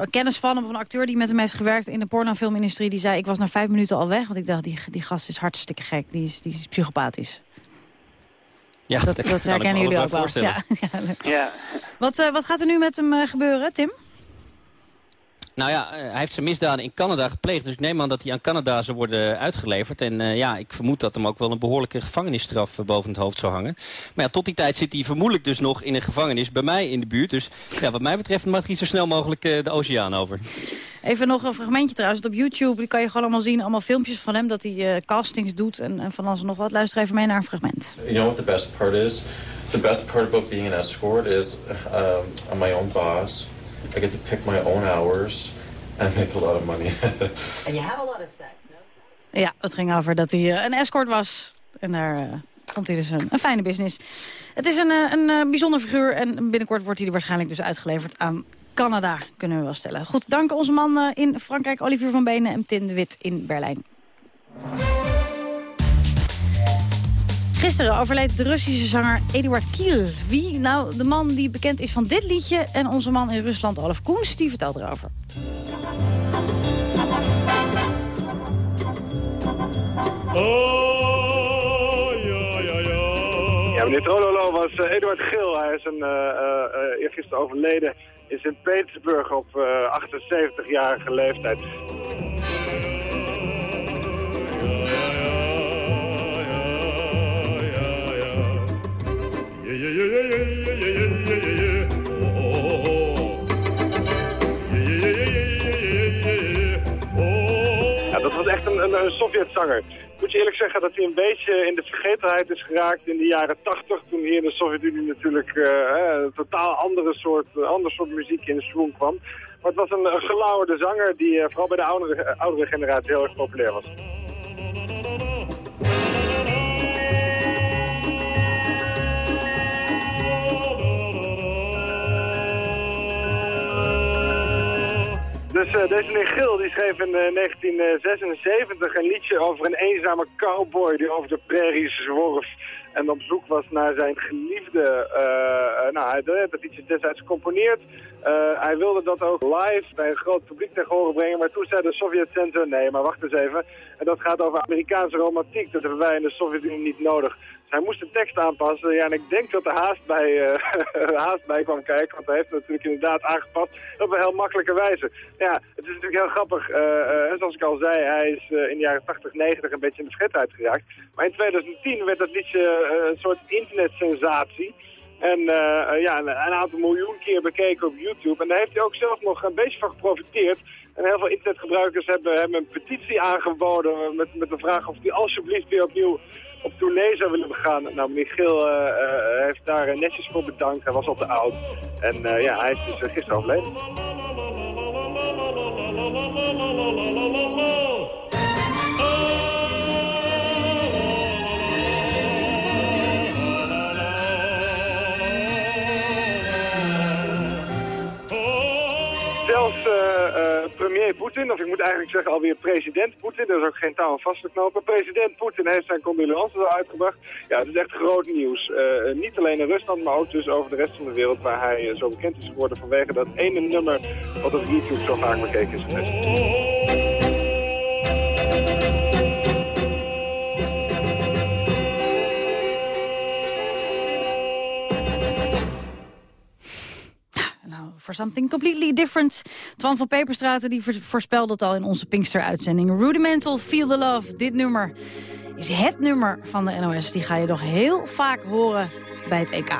een kennis van hem, of een acteur die met hem heeft gewerkt in de pornofilmindustrie. Die zei, ik was na vijf minuten al weg, want ik dacht, die, die gast is hartstikke gek. Die is, die is psychopathisch. Ja, dat, dat herkennen jullie ook wel. Ja, ja. Ja. Wat, eh, wat gaat er nu met hem eh, gebeuren, Tim? Nou ja, eh, hij heeft zijn misdaden in Canada gepleegd. Dus ik neem aan dat hij aan Canada zou worden uitgeleverd. En eh, ja, ik vermoed dat hem ook wel een behoorlijke gevangenisstraf eh, boven het hoofd zou hangen. Maar ja, tot die tijd zit hij vermoedelijk dus nog in een gevangenis bij mij in de buurt. Dus ja, wat mij betreft mag hij zo snel mogelijk eh, de oceaan over. Even nog een fragmentje trouwens. Op YouTube die kan je gewoon allemaal zien. Allemaal filmpjes van hem dat hij eh, castings doet en, en van alles en nog wat. Luister even mee naar een fragment. You know what the best part is? The best part about being an escort is um, I'm my own boss. I get to pick my own hours and make a lot of money. And you have a lot of sex. Ja, het ging over dat hij eh, een escort was. En daar eh, vond hij dus een, een fijne business. Het is een, eh, een eh, bijzonder figuur. En binnenkort wordt hij er waarschijnlijk dus uitgeleverd aan Canada. Kunnen we wel stellen. Goed, dank onze man eh, in Frankrijk, Olivier van Benen en Tin de Wit in Berlijn. Gisteren overleed de Russische zanger Eduard Kiel. Wie? Nou, de man die bekend is van dit liedje. En onze man in Rusland, Olaf Koens, die vertelt erover. Ja, meneer Trololo was eh, Eduard Gil. Hij is een, eh, eh, eh, eergisteren overleden in Sint-Petersburg op eh, 78-jarige leeftijd. Ja, dat was echt een, een, een Sovjetzanger. Ik moet je eerlijk zeggen dat hij een beetje in de vergetelheid is geraakt in de jaren 80. Toen hier in de Sovjet-Unie natuurlijk eh, hè, een totaal andere soort, eh, ander soort muziek in de swing kwam. Maar het was een, een gelauwerde zanger die eh, vooral bij de oudere, oudere generatie heel erg populair was. Dus eh, deze Gil die schreef in eh, 1976 een liedje over een eenzame cowboy die over de prairies zworf en op zoek was naar zijn geliefde. eh, eh, nou, hij had dat liedje destijds gecomponeerd. Eh, hij wilde dat ook live bij een groot publiek tegen horen brengen, maar toen zei de Sovjet-center, nee, maar wacht eens even. En dat gaat over Amerikaanse romantiek, dat hebben wij in de Sovjet-Unie niet nodig. Hij moest de tekst aanpassen. Ja, en ik denk dat er haast bij, eh, haast bij kwam kijken. Want hij heeft het natuurlijk inderdaad aangepast. Op een heel makkelijke wijze. Ja, het is natuurlijk heel grappig. eh, zoals ik al zei, hij is in de jaren 80, 90 een beetje in de vergetelheid geraakt. Maar in 2010 werd dat liedje een soort internetsensatie. En ja, een, een aantal miljoen keer bekeken op YouTube. En daar heeft hij ook zelf nog een beetje van geprofiteerd. En heel veel internetgebruikers hebben hem een petitie aangeboden met, met de vraag of hij alsjeblieft weer opnieuw op tournee zou willen begaan. Nou, Gil eh, eh, heeft daar eh, netjes voor bedankt. Hij was al te oud. En ja, hij is dus gisteren overleden. Zelfs eh, eh, premier Poetin, of ik moet eigenlijk zeggen alweer president Poetin, er is ook geen aan vast te knopen. President Poetin heeft zijn condolences al uitgebracht. Ja, het is echt groot nieuws. Eh, niet alleen in Rusland, maar ook dus over de rest van de wereld waar hij zo bekend is geworden vanwege dat ene nummer wat op YouTube zo vaak bekeken is for something completely different. Twan van Peperstraten die voor- voorspelde het al in onze Pinkster-uitzending. Rudimental, Feel the Love. Dit nummer is het nummer van de NOS. Die ga je nog heel vaak horen bij het EK.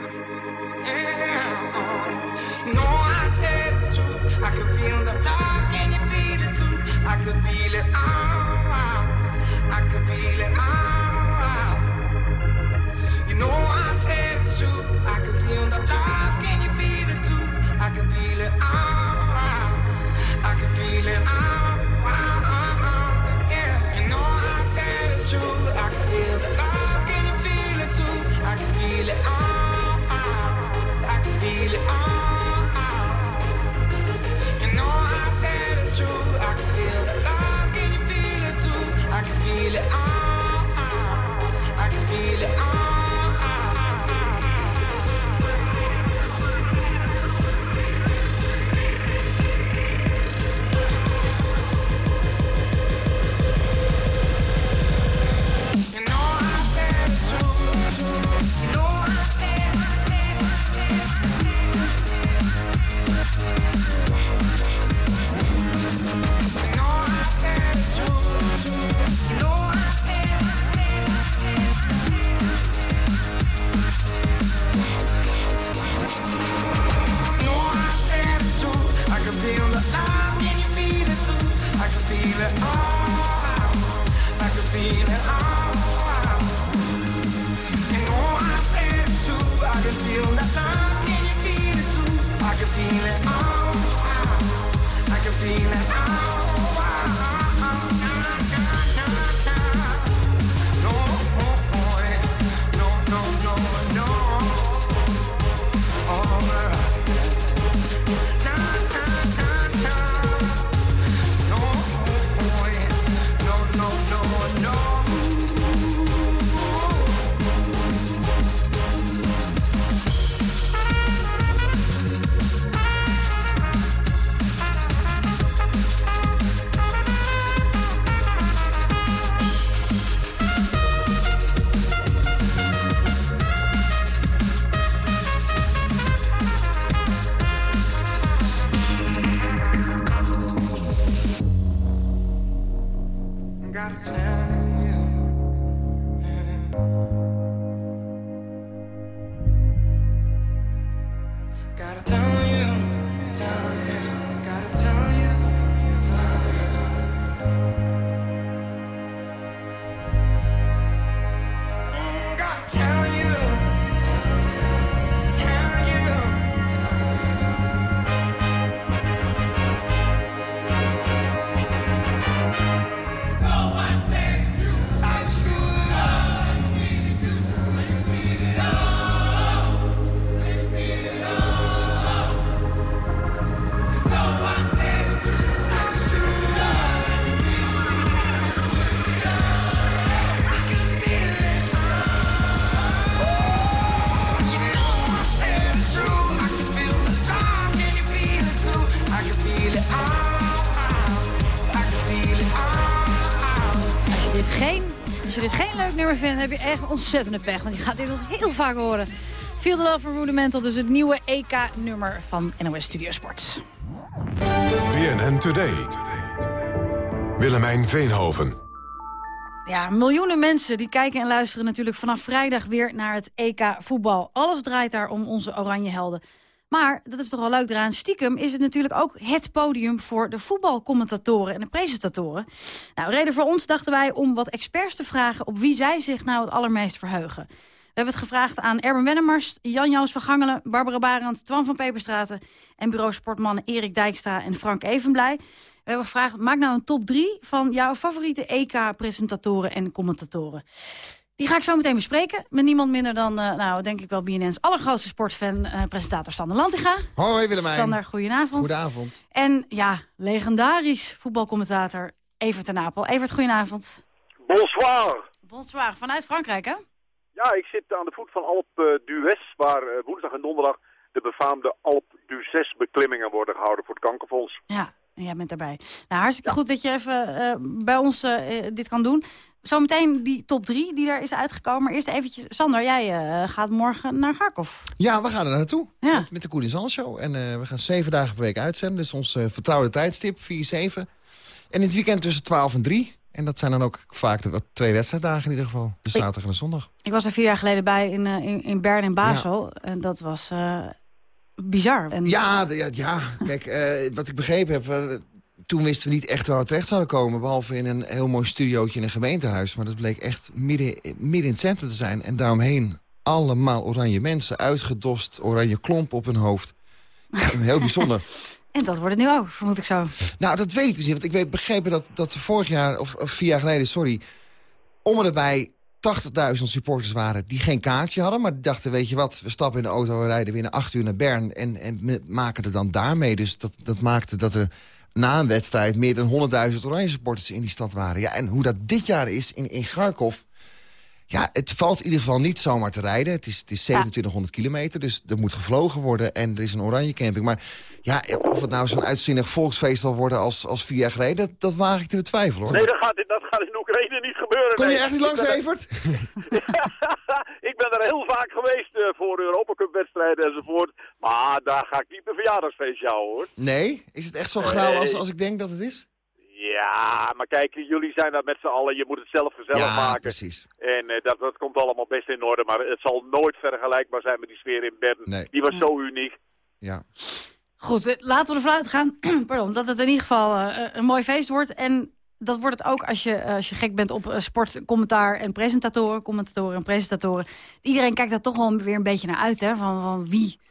Echt ontzettende pech. Want je gaat dit nog heel vaak horen. Feel the Love Rudimental, dus het nieuwe EK-nummer van NOS Studio Sport. BNN Today. Willemijn Veenhoven. Ja, miljoenen mensen die kijken en luisteren natuurlijk vanaf vrijdag weer naar het EK voetbal. Alles draait daar om onze oranje helden. Maar, dat is toch wel leuk eraan, stiekem is het natuurlijk ook het podium voor de voetbalcommentatoren en de presentatoren. Nou, reden voor ons dachten wij om wat experts te vragen op wie zij zich nou het allermeest verheugen. We hebben het gevraagd aan Erben Wennemars, Jan-Joos van Gangelen, Barbara Barend, Twan van Peperstraten en bureau sportmannen Erik Dijkstra en Frank Evenblij. We hebben gevraagd, maak nou een top 3 van jouw favoriete EK-presentatoren en commentatoren. Die ga ik zo meteen bespreken met niemand minder dan, eh, nou, denk ik wel BNN's allergrootste sportfan, eh, presentator Sander Lantinga. Hoi Willemijn. Sander, goedenavond. Goedenavond. En ja, legendarisch voetbalcommentator Evert ten Napel. Evert, goedenavond. Bonsoir. Bonsoir, vanuit Frankrijk, hè? Ja, ik zit aan de voet van Alp uh, d'Huez, waar uh, woensdag en donderdag de befaamde Alp d'Huez beklimmingen worden gehouden voor het kankerfonds. Ja, jij bent daarbij. Nou, hartstikke goed dat je even uh, bij ons dit kan doen. Zometeen die top 3 die er is uitgekomen. Maar eerst eventjes, Sander, jij gaat morgen naar Garkov. Ja, we gaan er naartoe. Ja. Met, met de Koen Sander Show. En we gaan zeven dagen per week uitzenden. Dus ons vertrouwde tijdstip, 4-7. En in het weekend tussen 12 en 3. En dat zijn dan ook vaak de twee wedstrijddagen in ieder geval. De zaterdag en de zondag. Ik was er vier jaar geleden bij in, in, in Bern en Basel. Ja. En dat was bizar. En... Ja, ja, ja, kijk, uh, wat ik begrepen heb... toen wisten we niet echt waar we terecht zouden komen. Behalve in een heel mooi studiootje in een gemeentehuis. Maar dat bleek echt midden, midden in het centrum te zijn. En daaromheen allemaal oranje mensen. Uitgedost, oranje klomp op hun hoofd. Heel bijzonder. En dat wordt het nu ook, vermoed ik zo. Nou, dat weet ik dus niet. Want ik weet begrepen dat, dat vorig jaar, of, of vier jaar geleden, sorry... om en erbij 80.000 supporters waren die geen kaartje hadden... maar die dachten, weet je wat, we stappen in de auto... we rijden binnen acht uur naar Bern en, en maken er dan daarmee. Dus dat, dat maakte dat er na een wedstrijd... meer dan 100.000 oranje supporters in die stad waren. Ja, en hoe dat dit jaar is in, in. Ja, het valt in ieder geval niet zomaar te rijden. Het is, het is 2700 ja. kilometer, dus er moet gevlogen worden. En er is een oranje camping. Maar ja, of het nou zo'n uitzinnig volksfeest zal worden als, als vier jaar geleden... Dat, dat waag ik te betwijfelen, hoor. Nee, dat gaat, dat gaat in Oekraïne niet gebeuren. Kon je nee. echt niet langs, Evert? ik ben er heel vaak geweest uh, voor Europa Cup wedstrijden enzovoort. Maar daar ga ik niet een verjaardagsfeestje houden, hoor. Nee? Is het echt zo grauw als, als ik denk dat het is? Ja, maar kijk, jullie zijn daar met z'n allen. Je moet het zelf gezellig ja, maken. precies. En uh, dat, dat komt allemaal best in orde. Maar het zal nooit vergelijkbaar zijn met die sfeer in Bern. Nee. Die was zo uniek. Ja. Goed, eh, laten we ervan uitgaan pardon, dat het in ieder geval uh, een mooi feest wordt. En dat wordt het ook als je, als je gek bent op uh, sportcommentaar en presentatoren. Commentatoren en presentatoren. Iedereen kijkt daar toch wel weer een beetje naar uit. Hè, van, van wie...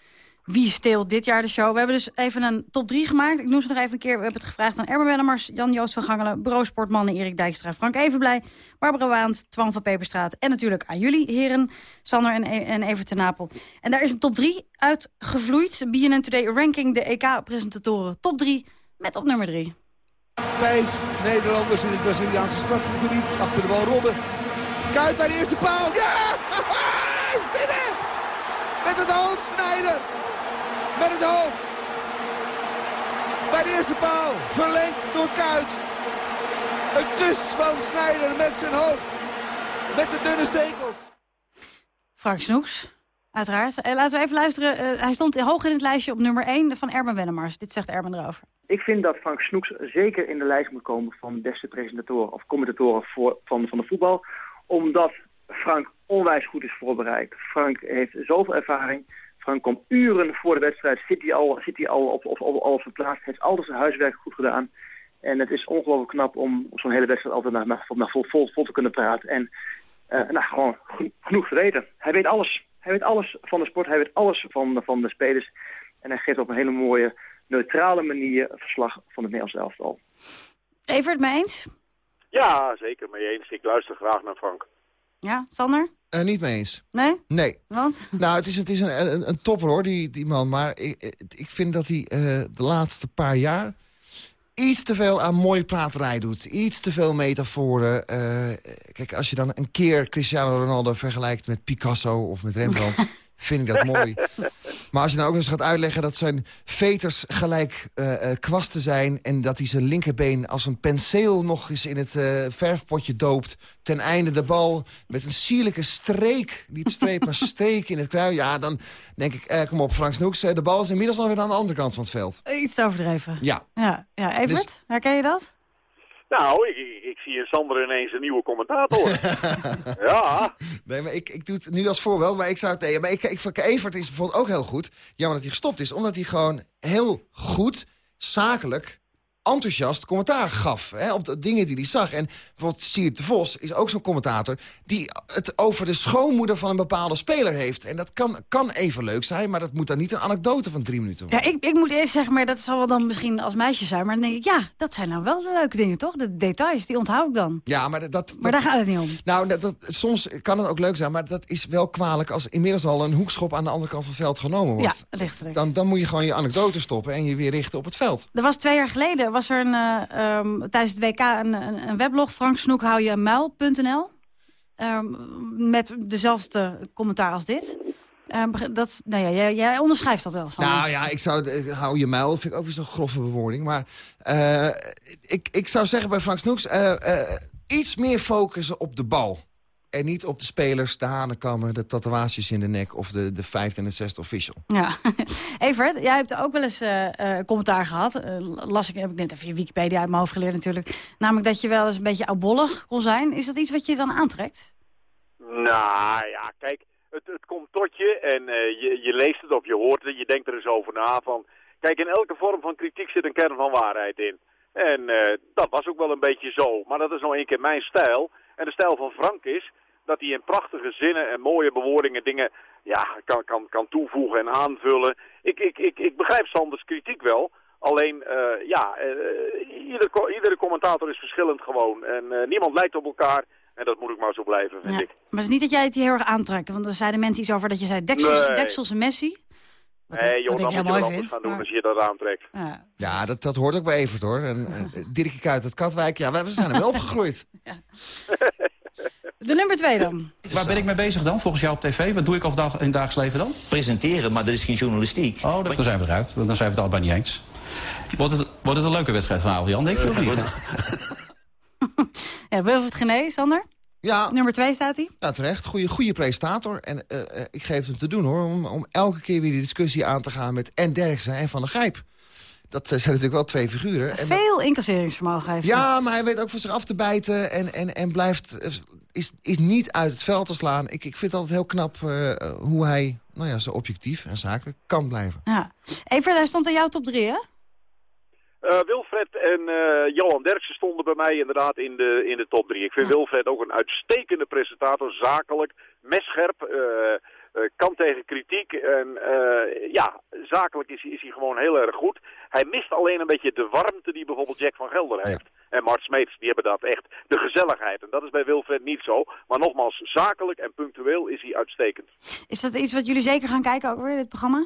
Wie steelt dit jaar de show? We hebben dus even een top 3 gemaakt. Ik noem ze nog even een keer. We hebben het gevraagd aan Erben Wennemars, Jan-Joost van Gangelen... Bureau Sportmannen Erik Dijkstra, Frank Evenblij... Barbara Waand, Twan van Peperstraat... en natuurlijk aan jullie, heren, Sander en, e en Evert ten Napel. En daar is een top 3 uitgevloeid. BNN Today ranking de EK-presentatoren top 3 met op nummer 3. Vijf Nederlanders in het Braziliaanse strafgebied. Achter de bal Robben. Kuit bij de eerste paal. Ja! Is binnen! Met het hoofd snijden. Met het hoofd. Bij de eerste paal. Verlengd door Kuit. Een kus van Snijder met zijn hoofd. Met de dunne stekels. Frank Snoeks, uiteraard. Eh, laten we even luisteren. Uh, hij stond hoog in het lijstje op nummer 1 van Erben Wennemars. Dit zegt Erben erover. Ik vind dat Frank Snoeks zeker in de lijst moet komen van beste presentatoren of commentatoren voor, van, van de voetbal. Omdat Frank onwijs goed is voorbereid. Frank heeft zoveel ervaring. Frank komt uren voor de wedstrijd, zit hij al, zit hij al op, op, op, al verplaatst, heeft altijd zijn huiswerk goed gedaan. En het is ongelooflijk knap om op zo'n hele wedstrijd altijd naar, naar, naar vol, vol, vol te kunnen praten. En eh, nou, gewoon geno- genoeg te weten. Hij weet alles. Hij weet alles van de sport, hij weet alles van, van de spelers. En hij geeft op een hele mooie, neutrale manier verslag van het Nederlands elftal. Evert, mee eens? Ja, zeker mee eens. Ik luister graag naar Frank. Ja, Sander? Eh, niet mee eens. Nee? Nee. Want? Nou, het is, het is een, een, een topper hoor, die, die man. Maar ik, ik vind dat hij eh, de laatste paar jaar iets te veel aan mooie praterij doet. Iets te veel metaforen. Eh, kijk, als je dan een keer Cristiano Ronaldo vergelijkt met Picasso of met Rembrandt... vind ik dat mooi. Maar als je nou ook eens gaat uitleggen dat zijn veters gelijk eh, kwasten zijn... en dat hij zijn linkerbeen als een penseel nog eens in het eh, verfpotje doopt... ten einde de bal met een sierlijke streek, niet streep, maar streek in het kruis... ja, dan denk ik, eh, kom op Frank Snoeks, de bal is inmiddels alweer aan de andere kant van het veld. Iets te overdreven. Ja. Ja, ja. Evert, Dus- herken je dat? Nou, ik, ik, ik zie in Sander ineens een nieuwe commentator. ja. Nee, maar ik, ik doe het nu als voorbeeld, maar ik zou het... Nee, maar ik, ik, voor Evert is bijvoorbeeld ook heel goed. Jammer dat hij gestopt is, omdat hij gewoon heel goed, zakelijk, enthousiast commentaar gaf. Hè, op de dingen die hij zag. En bijvoorbeeld Siert de Vos is ook zo'n commentator... die het over de schoonmoeder van een bepaalde speler heeft. En dat kan, kan even leuk zijn, maar dat moet dan niet een anekdote van drie minuten worden. Ja, ik, ik moet eerst zeggen, maar dat zal wel dan misschien als meisje zijn. Maar dan denk ik, ja, dat zijn nou wel de leuke dingen, toch? De details, die onthoud ik dan. Ja, maar dat, dat, Maar daar gaat het niet om. Nou, dat, dat- soms kan het ook leuk zijn, maar dat is wel kwalijk... als inmiddels al een hoekschop aan de andere kant van het veld genomen wordt. Ja, ligt er. Dan, dan moet je gewoon je anekdote stoppen en je weer richten op het veld. Er was twee jaar geleden, was er een, ehm, tijdens het WK een, een, een weblog, franksnoekhoudjemuil.nl. Ehm met dezelfde commentaar als dit. Ehm, dat, nou ja, jij, jij onderschrijft dat wel. Nou ja, ik zou, eh, hou je muil, vind ik ook weer zo'n grove bewoording. Maar eh, ik, ik zou zeggen bij Frank Snoeks... iets meer focussen op de bal. En niet op de spelers, de hanenkammen, de tatoeages in de nek... of de, de vijfde en de zesde official. Ja. Evert, jij hebt ook wel eens eh, eh, commentaar gehad. Eh, las ik, heb ik net even je Wikipedia uit mijn hoofd geleerd natuurlijk. Namelijk dat je wel eens een beetje oudbollig kon zijn. Is dat iets wat je dan aantrekt? Nou ja, kijk, het, het komt tot je en eh, je, je leest het of je hoort het, je denkt er eens over na van... Kijk, in elke vorm van kritiek zit een kern van waarheid in. En eh, dat was ook wel een beetje zo, maar dat is nou een keer mijn stijl. En de stijl van Frank is dat hij in prachtige zinnen en mooie bewoordingen dingen ja, kan, kan, kan toevoegen en aanvullen. Ik, ik, ik, ik begrijp Sanders kritiek wel, alleen eh, ja, eh, ieder, co- iedere commentator is verschillend gewoon. En eh, niemand lijkt op elkaar en dat moet ik maar zo blijven, vind Ja. ik. Maar het is niet dat jij het heel erg aantrekt. Want er zeiden mensen iets over dat je zei Deksels, Nee. Deksels en Messi. Nee, joh, wat ik dan heel moet je mooi wat anders vind, gaan doen maar- als je dat aantrekt. Ja. Ja, dat, dat hoort ook bij Evert, hoor. En, Dirkje Kuyt uit Katwijk, ja, we we zijn er wel opgegroeid. De nummer twee dan. Waar ben ik mee bezig dan, volgens jou op tv? Wat doe ik overdag in het dagelijks leven dan? Presenteren, maar dat is geen journalistiek. Oh, dat- dan zijn we eruit. Dan zijn we het allebei niet eens. Wordt het, wordt het een leuke wedstrijd vanavond, Jan? Denk je of niet? Ja, Wilfried Gené, Sander? Ja. Nummer twee staat hij. Ja, terecht. Goede, goede presentator. En eh, eh, ik geef het hem te doen, hoor. Om, om elke keer weer die discussie aan te gaan met en Derksen en Van der Gijp. Dat eh, zijn natuurlijk wel twee figuren. Veel incasseringsvermogen heeft hij. ja, maar hij weet ook voor zich af te bijten en, en, en blijft, is, is niet uit het veld te slaan. Ik, ik vind het altijd heel knap eh, hoe hij nou ja, zo objectief en zakelijk kan blijven. Ja. Evert, hij stond in jouw top drie, hè? Eh, Wilfred en eh, Johan Derksen stonden bij mij inderdaad in de, in de top drie. Ik vind Wilfred ook een uitstekende presentator, zakelijk, messcherp, eh, eh, kan tegen kritiek. En eh, ja, zakelijk is, hij- is hij gewoon heel erg goed. Hij mist alleen een beetje de warmte die bijvoorbeeld Jack van Gelder heeft. En Mart Smeets, die hebben dat echt. De gezelligheid. En dat is bij Wilfred niet zo. Maar nogmaals, zakelijk en punctueel is hij uitstekend. Is dat iets wat jullie zeker gaan kijken ook weer, dit programma?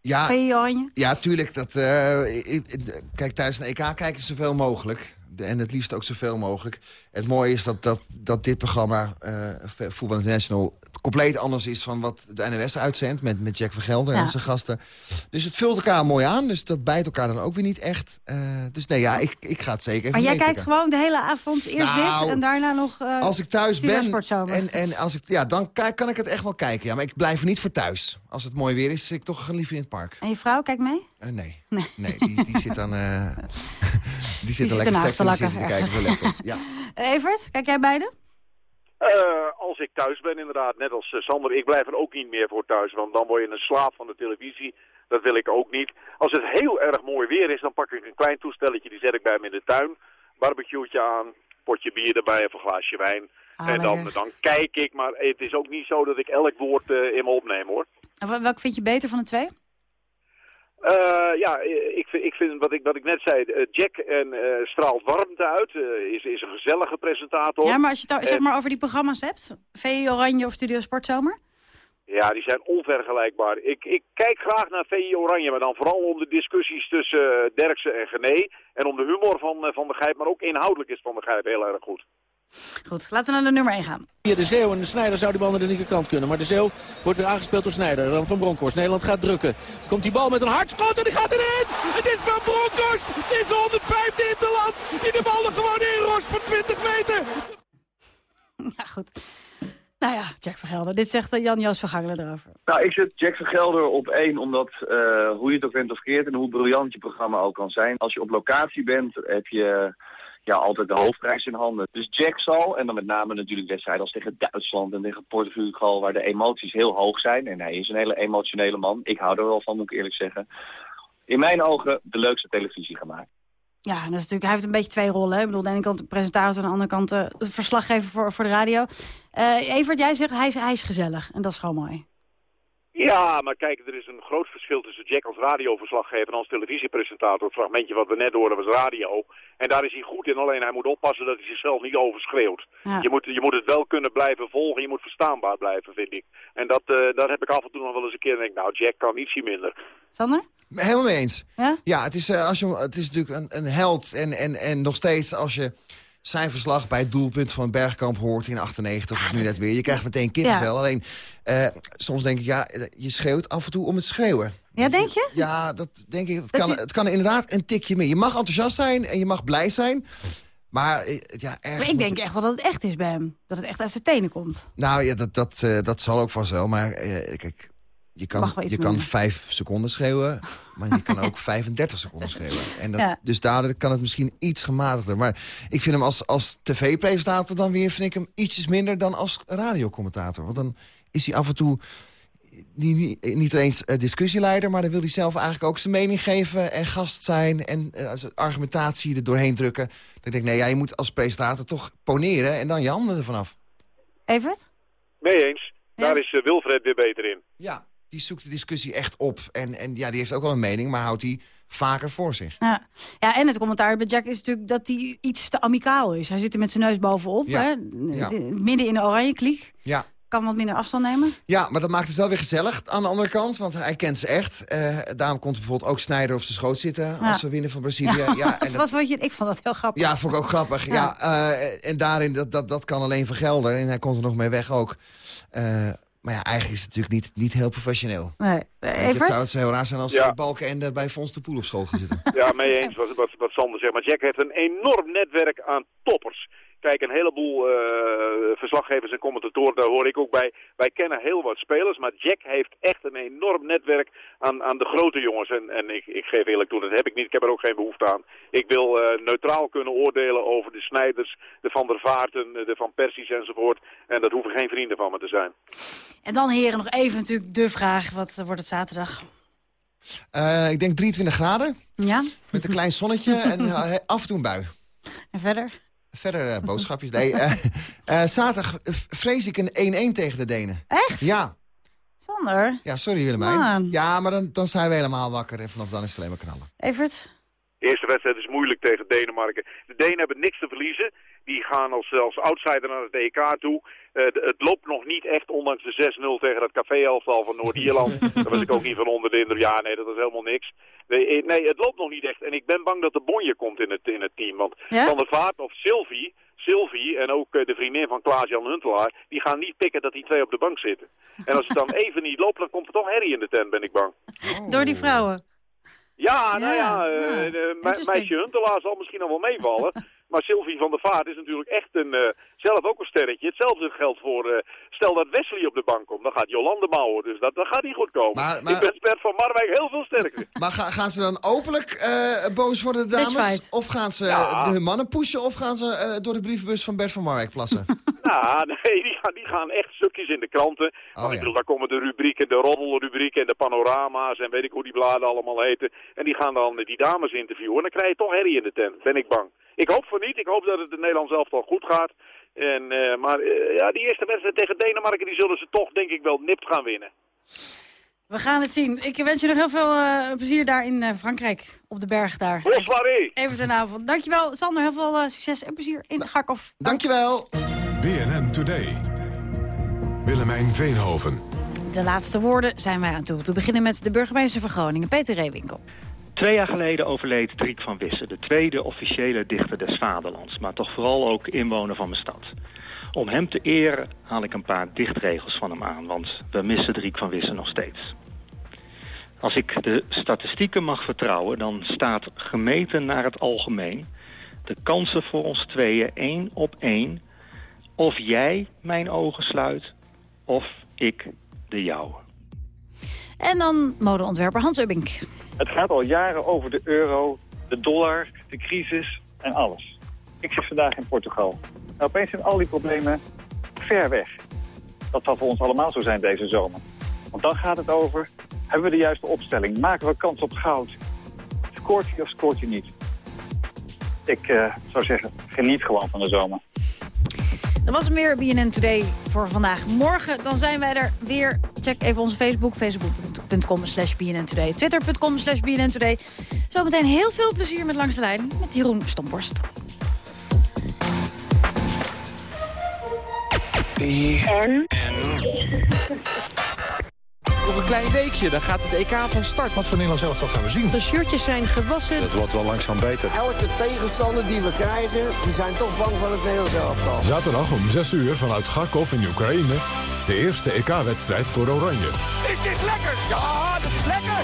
Ja, Oranje? Ja, tuurlijk. Dat, eh, ik- ik- kijk, tijdens een EK kijken zoveel mogelijk. En het liefst ook zoveel mogelijk. Het mooie is dat, dat, dat dit programma, eh Voetbal International... compleet anders is van wat de NOS uitzendt... met, met Jack van Gelder Ja. en zijn gasten. Dus het vult elkaar mooi aan. Dus dat bijt elkaar dan ook weer niet echt. Eh, dus nee, ja, ik, ik ga het zeker even Maar jij kijkt gewoon de hele avond eerst Nou, dit en daarna nog eh Als ik thuis ben, en, en als ik, ja, dan kan ik het echt wel kijken. Ja, maar ik blijf er niet voor thuis. Als het mooi weer is, zit ik toch liever in het park. En je vrouw, kijkt mee? Eh, nee. Nee. Nee, die, die zit dan... die zit zit dan lekker seks te en die lakken zit te kijken. Ja. Evert, kijk jij beide? Eh, als ik thuis ben inderdaad, net als eh, Sander, ik blijf er ook niet meer voor thuis, want dan word je een slaaf van de televisie. Dat wil ik ook niet. Als het heel erg mooi weer is, dan pak ik een klein toestelletje, die zet ik bij me in de tuin. Barbecue'tje aan, potje bier erbij of een glaasje wijn. Ah, en dan, dan kijk ik, maar het is ook niet zo dat ik elk woord eh, in me opneem hoor. En welk vind je beter van de twee? Eh, ja, ik vind, ik vind wat, ik, wat ik net zei, eh, Jack en, eh, straalt warmte uit, eh, is, is een gezellige presentator. Ja, maar als je het zeg maar over die programma's hebt, VI Oranje of Studio Sportzomer? Ja, die zijn onvergelijkbaar. Ik, ik kijk graag naar VI Oranje, maar dan vooral om de discussies tussen Derksen en Gené. En om de humor van Van der Gijp, maar ook inhoudelijk is Van der Gijp heel erg goed. Goed, laten we naar de nummer 1 gaan. Via de Zeeuw en de Snijder zou die bal naar de linkerkant kunnen. Maar de Zeeuw wordt weer aangespeeld door Snijder. Dan Van Bronckhorst. Nederland gaat drukken. Komt die bal met een hardschot en die gaat erin. Het is Van Bronckhorst. Dit is de 105e interland. Die de bal er gewoon in rost van 20 meter. Ja, goed. Nou ja, Jack van Gelder. Dit zegt eh, Jan-Joos van Gangelen erover. Nou, ik zet Jack van Gelder op één, omdat eh, hoe je het ook bent of keert en hoe briljant je programma ook kan zijn. Als je op locatie bent, heb je ja, altijd de hoofdprijs in handen. Dus Jack zal, en dan met name natuurlijk wedstrijden als tegen Duitsland en tegen Portugal, waar de emoties heel hoog zijn. En hij is een hele emotionele man. Ik hou er wel van, moet ik eerlijk zeggen. In mijn ogen de leukste televisie gemaakt. Ja, dat is natuurlijk, hij heeft een beetje twee rollen. Ik bedoel, aan de ene kant de presentator, aan de andere kant uh, de verslaggever voor, voor de radio. Uh, Evert, jij zegt hij is, hij is gezellig. En dat is gewoon mooi. Ja, maar kijk, er is een groot verschil tussen Jack als radioverslaggever en als televisiepresentator. Het fragmentje wat we net hoorden was radio. En daar is hij goed in, alleen hij moet oppassen dat hij zichzelf niet overschreeuwt. Ja. Je, moet, je moet het wel kunnen blijven volgen, je moet verstaanbaar blijven, vind ik. En dat, uh, dat heb ik af en toe nog wel eens een keer en denk, nou, Jack kan ietsje minder. Sander? Helemaal mee eens. Ja, ja het, is, uh, als je, het is natuurlijk een, een held. En, en, en nog steeds als je zijn verslag bij het doelpunt van Bergkamp hoort in 98 of nu net weer. Je krijgt meteen kippenvel. Ja. Alleen, uh, soms denk ik, ja, je schreeuwt af en toe om het schreeuwen. Ja, denk je? Ja, dat denk ik. Het, kan, het kan inderdaad een tikje meer. Je mag enthousiast zijn en je mag blij zijn. Maar eh, ja. Maar ik denk echt wel dat het echt is bij hem. Dat het echt uit zijn tenen komt. Nou ja, dat, dat, uh, dat zal ook vast wel. Maar uh, kijk, je kan, je kan vijf seconden schreeuwen, maar je kan ook 35 seconden schreeuwen. En dat, ja. Dus daardoor kan het misschien iets gematigder. Maar ik vind hem als, als tv-presentator dan weer vind ik hem ietsjes minder dan als radiocommentator. Want dan is hij af en toe niet, niet, niet eens uh, discussieleider... maar dan wil hij zelf eigenlijk ook zijn mening geven en gast zijn... en uh, argumentatie er doorheen drukken. Dan denk ik, nee, ja, je moet als presentator toch poneren... en dan je handen ervan af. Evert? Mee eens. Daar is uh, Wilfred weer beter in. Ja, die zoekt de discussie echt op. En, en ja, die heeft ook wel een mening, maar houdt die vaker voor zich. Ja, ja en het commentaar bij Jack is natuurlijk dat hij iets te amicaal is. Hij zit er met zijn neus bovenop, ja. Hè? Ja. midden in de oranje kliek. Ja. Kan wat minder afstand nemen. Ja, maar dat maakt het wel weer gezellig aan de andere kant. Want hij kent ze echt. Uh, daarom komt bijvoorbeeld ook Snijder op zijn schoot zitten... Ja. als we winnen van Brazilië. Ja, en wat vond je? Ik vond dat heel grappig. Ja, vond ik ook grappig. Ja. uh, en daarin, dat, dat, dat kan alleen van Gelder. En hij komt er nog mee weg ook. Uh, maar ja, eigenlijk is het natuurlijk niet, niet heel professioneel. Nee. Het zou het heel raar zijn als ja. Balken en de, bij Fons de Poel op school gaan zitten. Ja, mee eens wat, wat, wat Sander zegt. Maar Jack heeft een enorm netwerk aan toppers. Kijk, een heleboel uh, verslaggevers en commentatoren, daar hoor ik ook bij. Wij kennen heel wat spelers, maar Jack heeft echt een enorm netwerk aan, aan de grote jongens. En, en ik, ik geef eerlijk toe, dat heb ik niet. Ik heb er ook geen behoefte aan. Ik wil uh, neutraal kunnen oordelen over de Snijders, de Van der Vaarten, de Van Persies enzovoort. En dat hoeven geen vrienden van me te zijn. En dan heren, nog even natuurlijk de vraag, wat wordt het zaterdag? Uh, ik denk 23 graden. Ja. Met een klein zonnetje en af en toe een bui. En verder? Verder uh, boodschapjes. Nee, zaterdag vrees ik een 1-1 tegen de Denen. Echt? Ja. Zonder? Ja, sorry Willemijn. Ja, maar dan, dan zijn we helemaal wakker en vanaf dan is het alleen maar knallen. Evert? De eerste wedstrijd is moeilijk tegen Denemarken. De Denen hebben niks te verliezen. Die gaan als, als outsider naar het EK toe. Uh, de, het loopt nog niet echt, ondanks de 6-0 tegen dat café-elftal van Noord-Ierland. Daar was ik ook niet van onder de indruk. Ja, nee, dat is helemaal niks. Nee, nee, het loopt nog niet echt. En ik ben bang dat de bonje komt in het, in het team. Want ja? Van der Vaart of Sylvie, Sylvie en ook uh, de vriendin van Klaas-Jan Huntelaar... die gaan niet pikken dat die twee op de bank zitten. En als het dan even niet loopt, dan komt er toch herrie in de tent, ben ik bang. Oh. Door die vrouwen? Ja, nou ja, ja. Uh, meisje Huntelaar zal misschien nog wel meevallen. Maar Sylvie van der Vaart is natuurlijk echt een, uh, zelf ook een sterretje. Hetzelfde geldt voor, uh, stel dat Wesley op de bank komt, dan gaat Jolande mouwen. Dus dat, dat gaat niet goed komen. Maar, maar, ik ben Bert van Marwijk heel veel sterker. Maar ga, gaan ze dan openlijk uh, boos worden, de dames? Of gaan ze ja. hun mannen pushen of gaan ze door de brievenbus van Bert van Marwijk plassen? Ja, nee, die gaan, die gaan echt stukjes in de kranten. Want ik ja. bedoel, daar komen de rubrieken, de roddelrubrieken en de panorama's en weet ik hoe die bladen allemaal heten. En die gaan dan die dames interviewen. En dan krijg je toch herrie in de tent, ben ik bang. Ik hoop voor niet. Ik hoop dat het in Nederland zelf al goed gaat. En, eh, maar eh, ja, die eerste wedstrijd tegen Denemarken, die zullen ze toch denk ik wel nipt gaan winnen. We gaan het zien. Ik wens je nog heel veel eh, plezier daar in eh, Frankrijk. Op de berg daar. Bonsoiré. Even ten avond. Dankjewel, Sander. Heel veel succes en plezier in Garkov. Dankjewel. BNN Today. Willemijn Veenhoven. De laatste woorden zijn wij aan toe. Te beginnen met de burgemeester van Groningen, Peter Reewinkel. Twee jaar geleden overleed Driek van Wissen, de tweede officiële dichter des vaderlands, maar toch vooral ook inwoner van mijn stad. Om hem te eren haal ik een paar dichtregels van hem aan, want we missen Driek van Wissen nog steeds. Als ik de statistieken mag vertrouwen, dan staat gemeten naar het algemeen de kansen voor ons tweeën één op één of jij mijn ogen sluit of ik de jouwe. En dan modeontwerper Hans Ubbink. Het gaat al jaren over de euro, de dollar, de crisis en alles. Ik zit vandaag in Portugal. En opeens zijn al die problemen ver weg. Dat zal voor ons allemaal zo zijn deze zomer. Want dan gaat het over, hebben we de juiste opstelling? Maken we kans op goud? Scoort hij of scoort hij niet? Ik eh, zou zeggen, geniet gewoon van de zomer. Dat was meer BNN Today voor vandaag. Morgen dan zijn wij er weer. Check even onze Facebook, facebook.com slash BNN Today. Twitter.com slash BNN Today. Zometeen heel veel plezier met Langs de Lijn met Jeroen Stomborst. Nog een klein weekje, dan gaat het EK van start. Wat voor Nederlands elftal gaan we zien? De shirtjes zijn gewassen. Het wordt wel langzaam beter. Elke tegenstander die we krijgen, die zijn toch bang van het Nederlands elftal. Zaterdag om 6 uur vanuit Kharkov in Oekraïne. De eerste EK-wedstrijd voor Oranje. Is dit lekker? Ja, dat is lekker!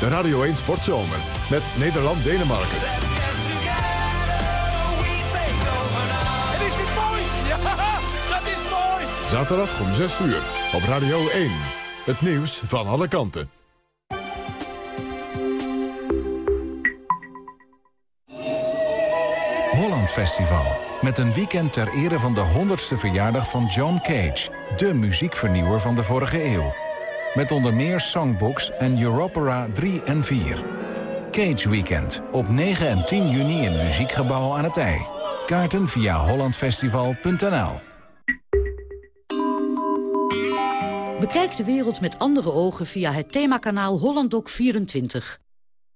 De Radio 1 Sportzomer met Nederland-Denemarken. En is dit mooi? Ja, dat is mooi! Zaterdag om 6 uur op Radio 1. Het nieuws van alle kanten. Festival. Met een weekend ter ere van de 100ste verjaardag van John Cage. De muziekvernieuwer van de vorige eeuw. Met onder meer songbooks en Europera 3 en 4. Cage Weekend op 9 en 10 juni in Muziekgebouw aan het IJ. Kaarten via hollandfestival.nl Bekijk de wereld met andere ogen via het themakanaal HollandDoc24.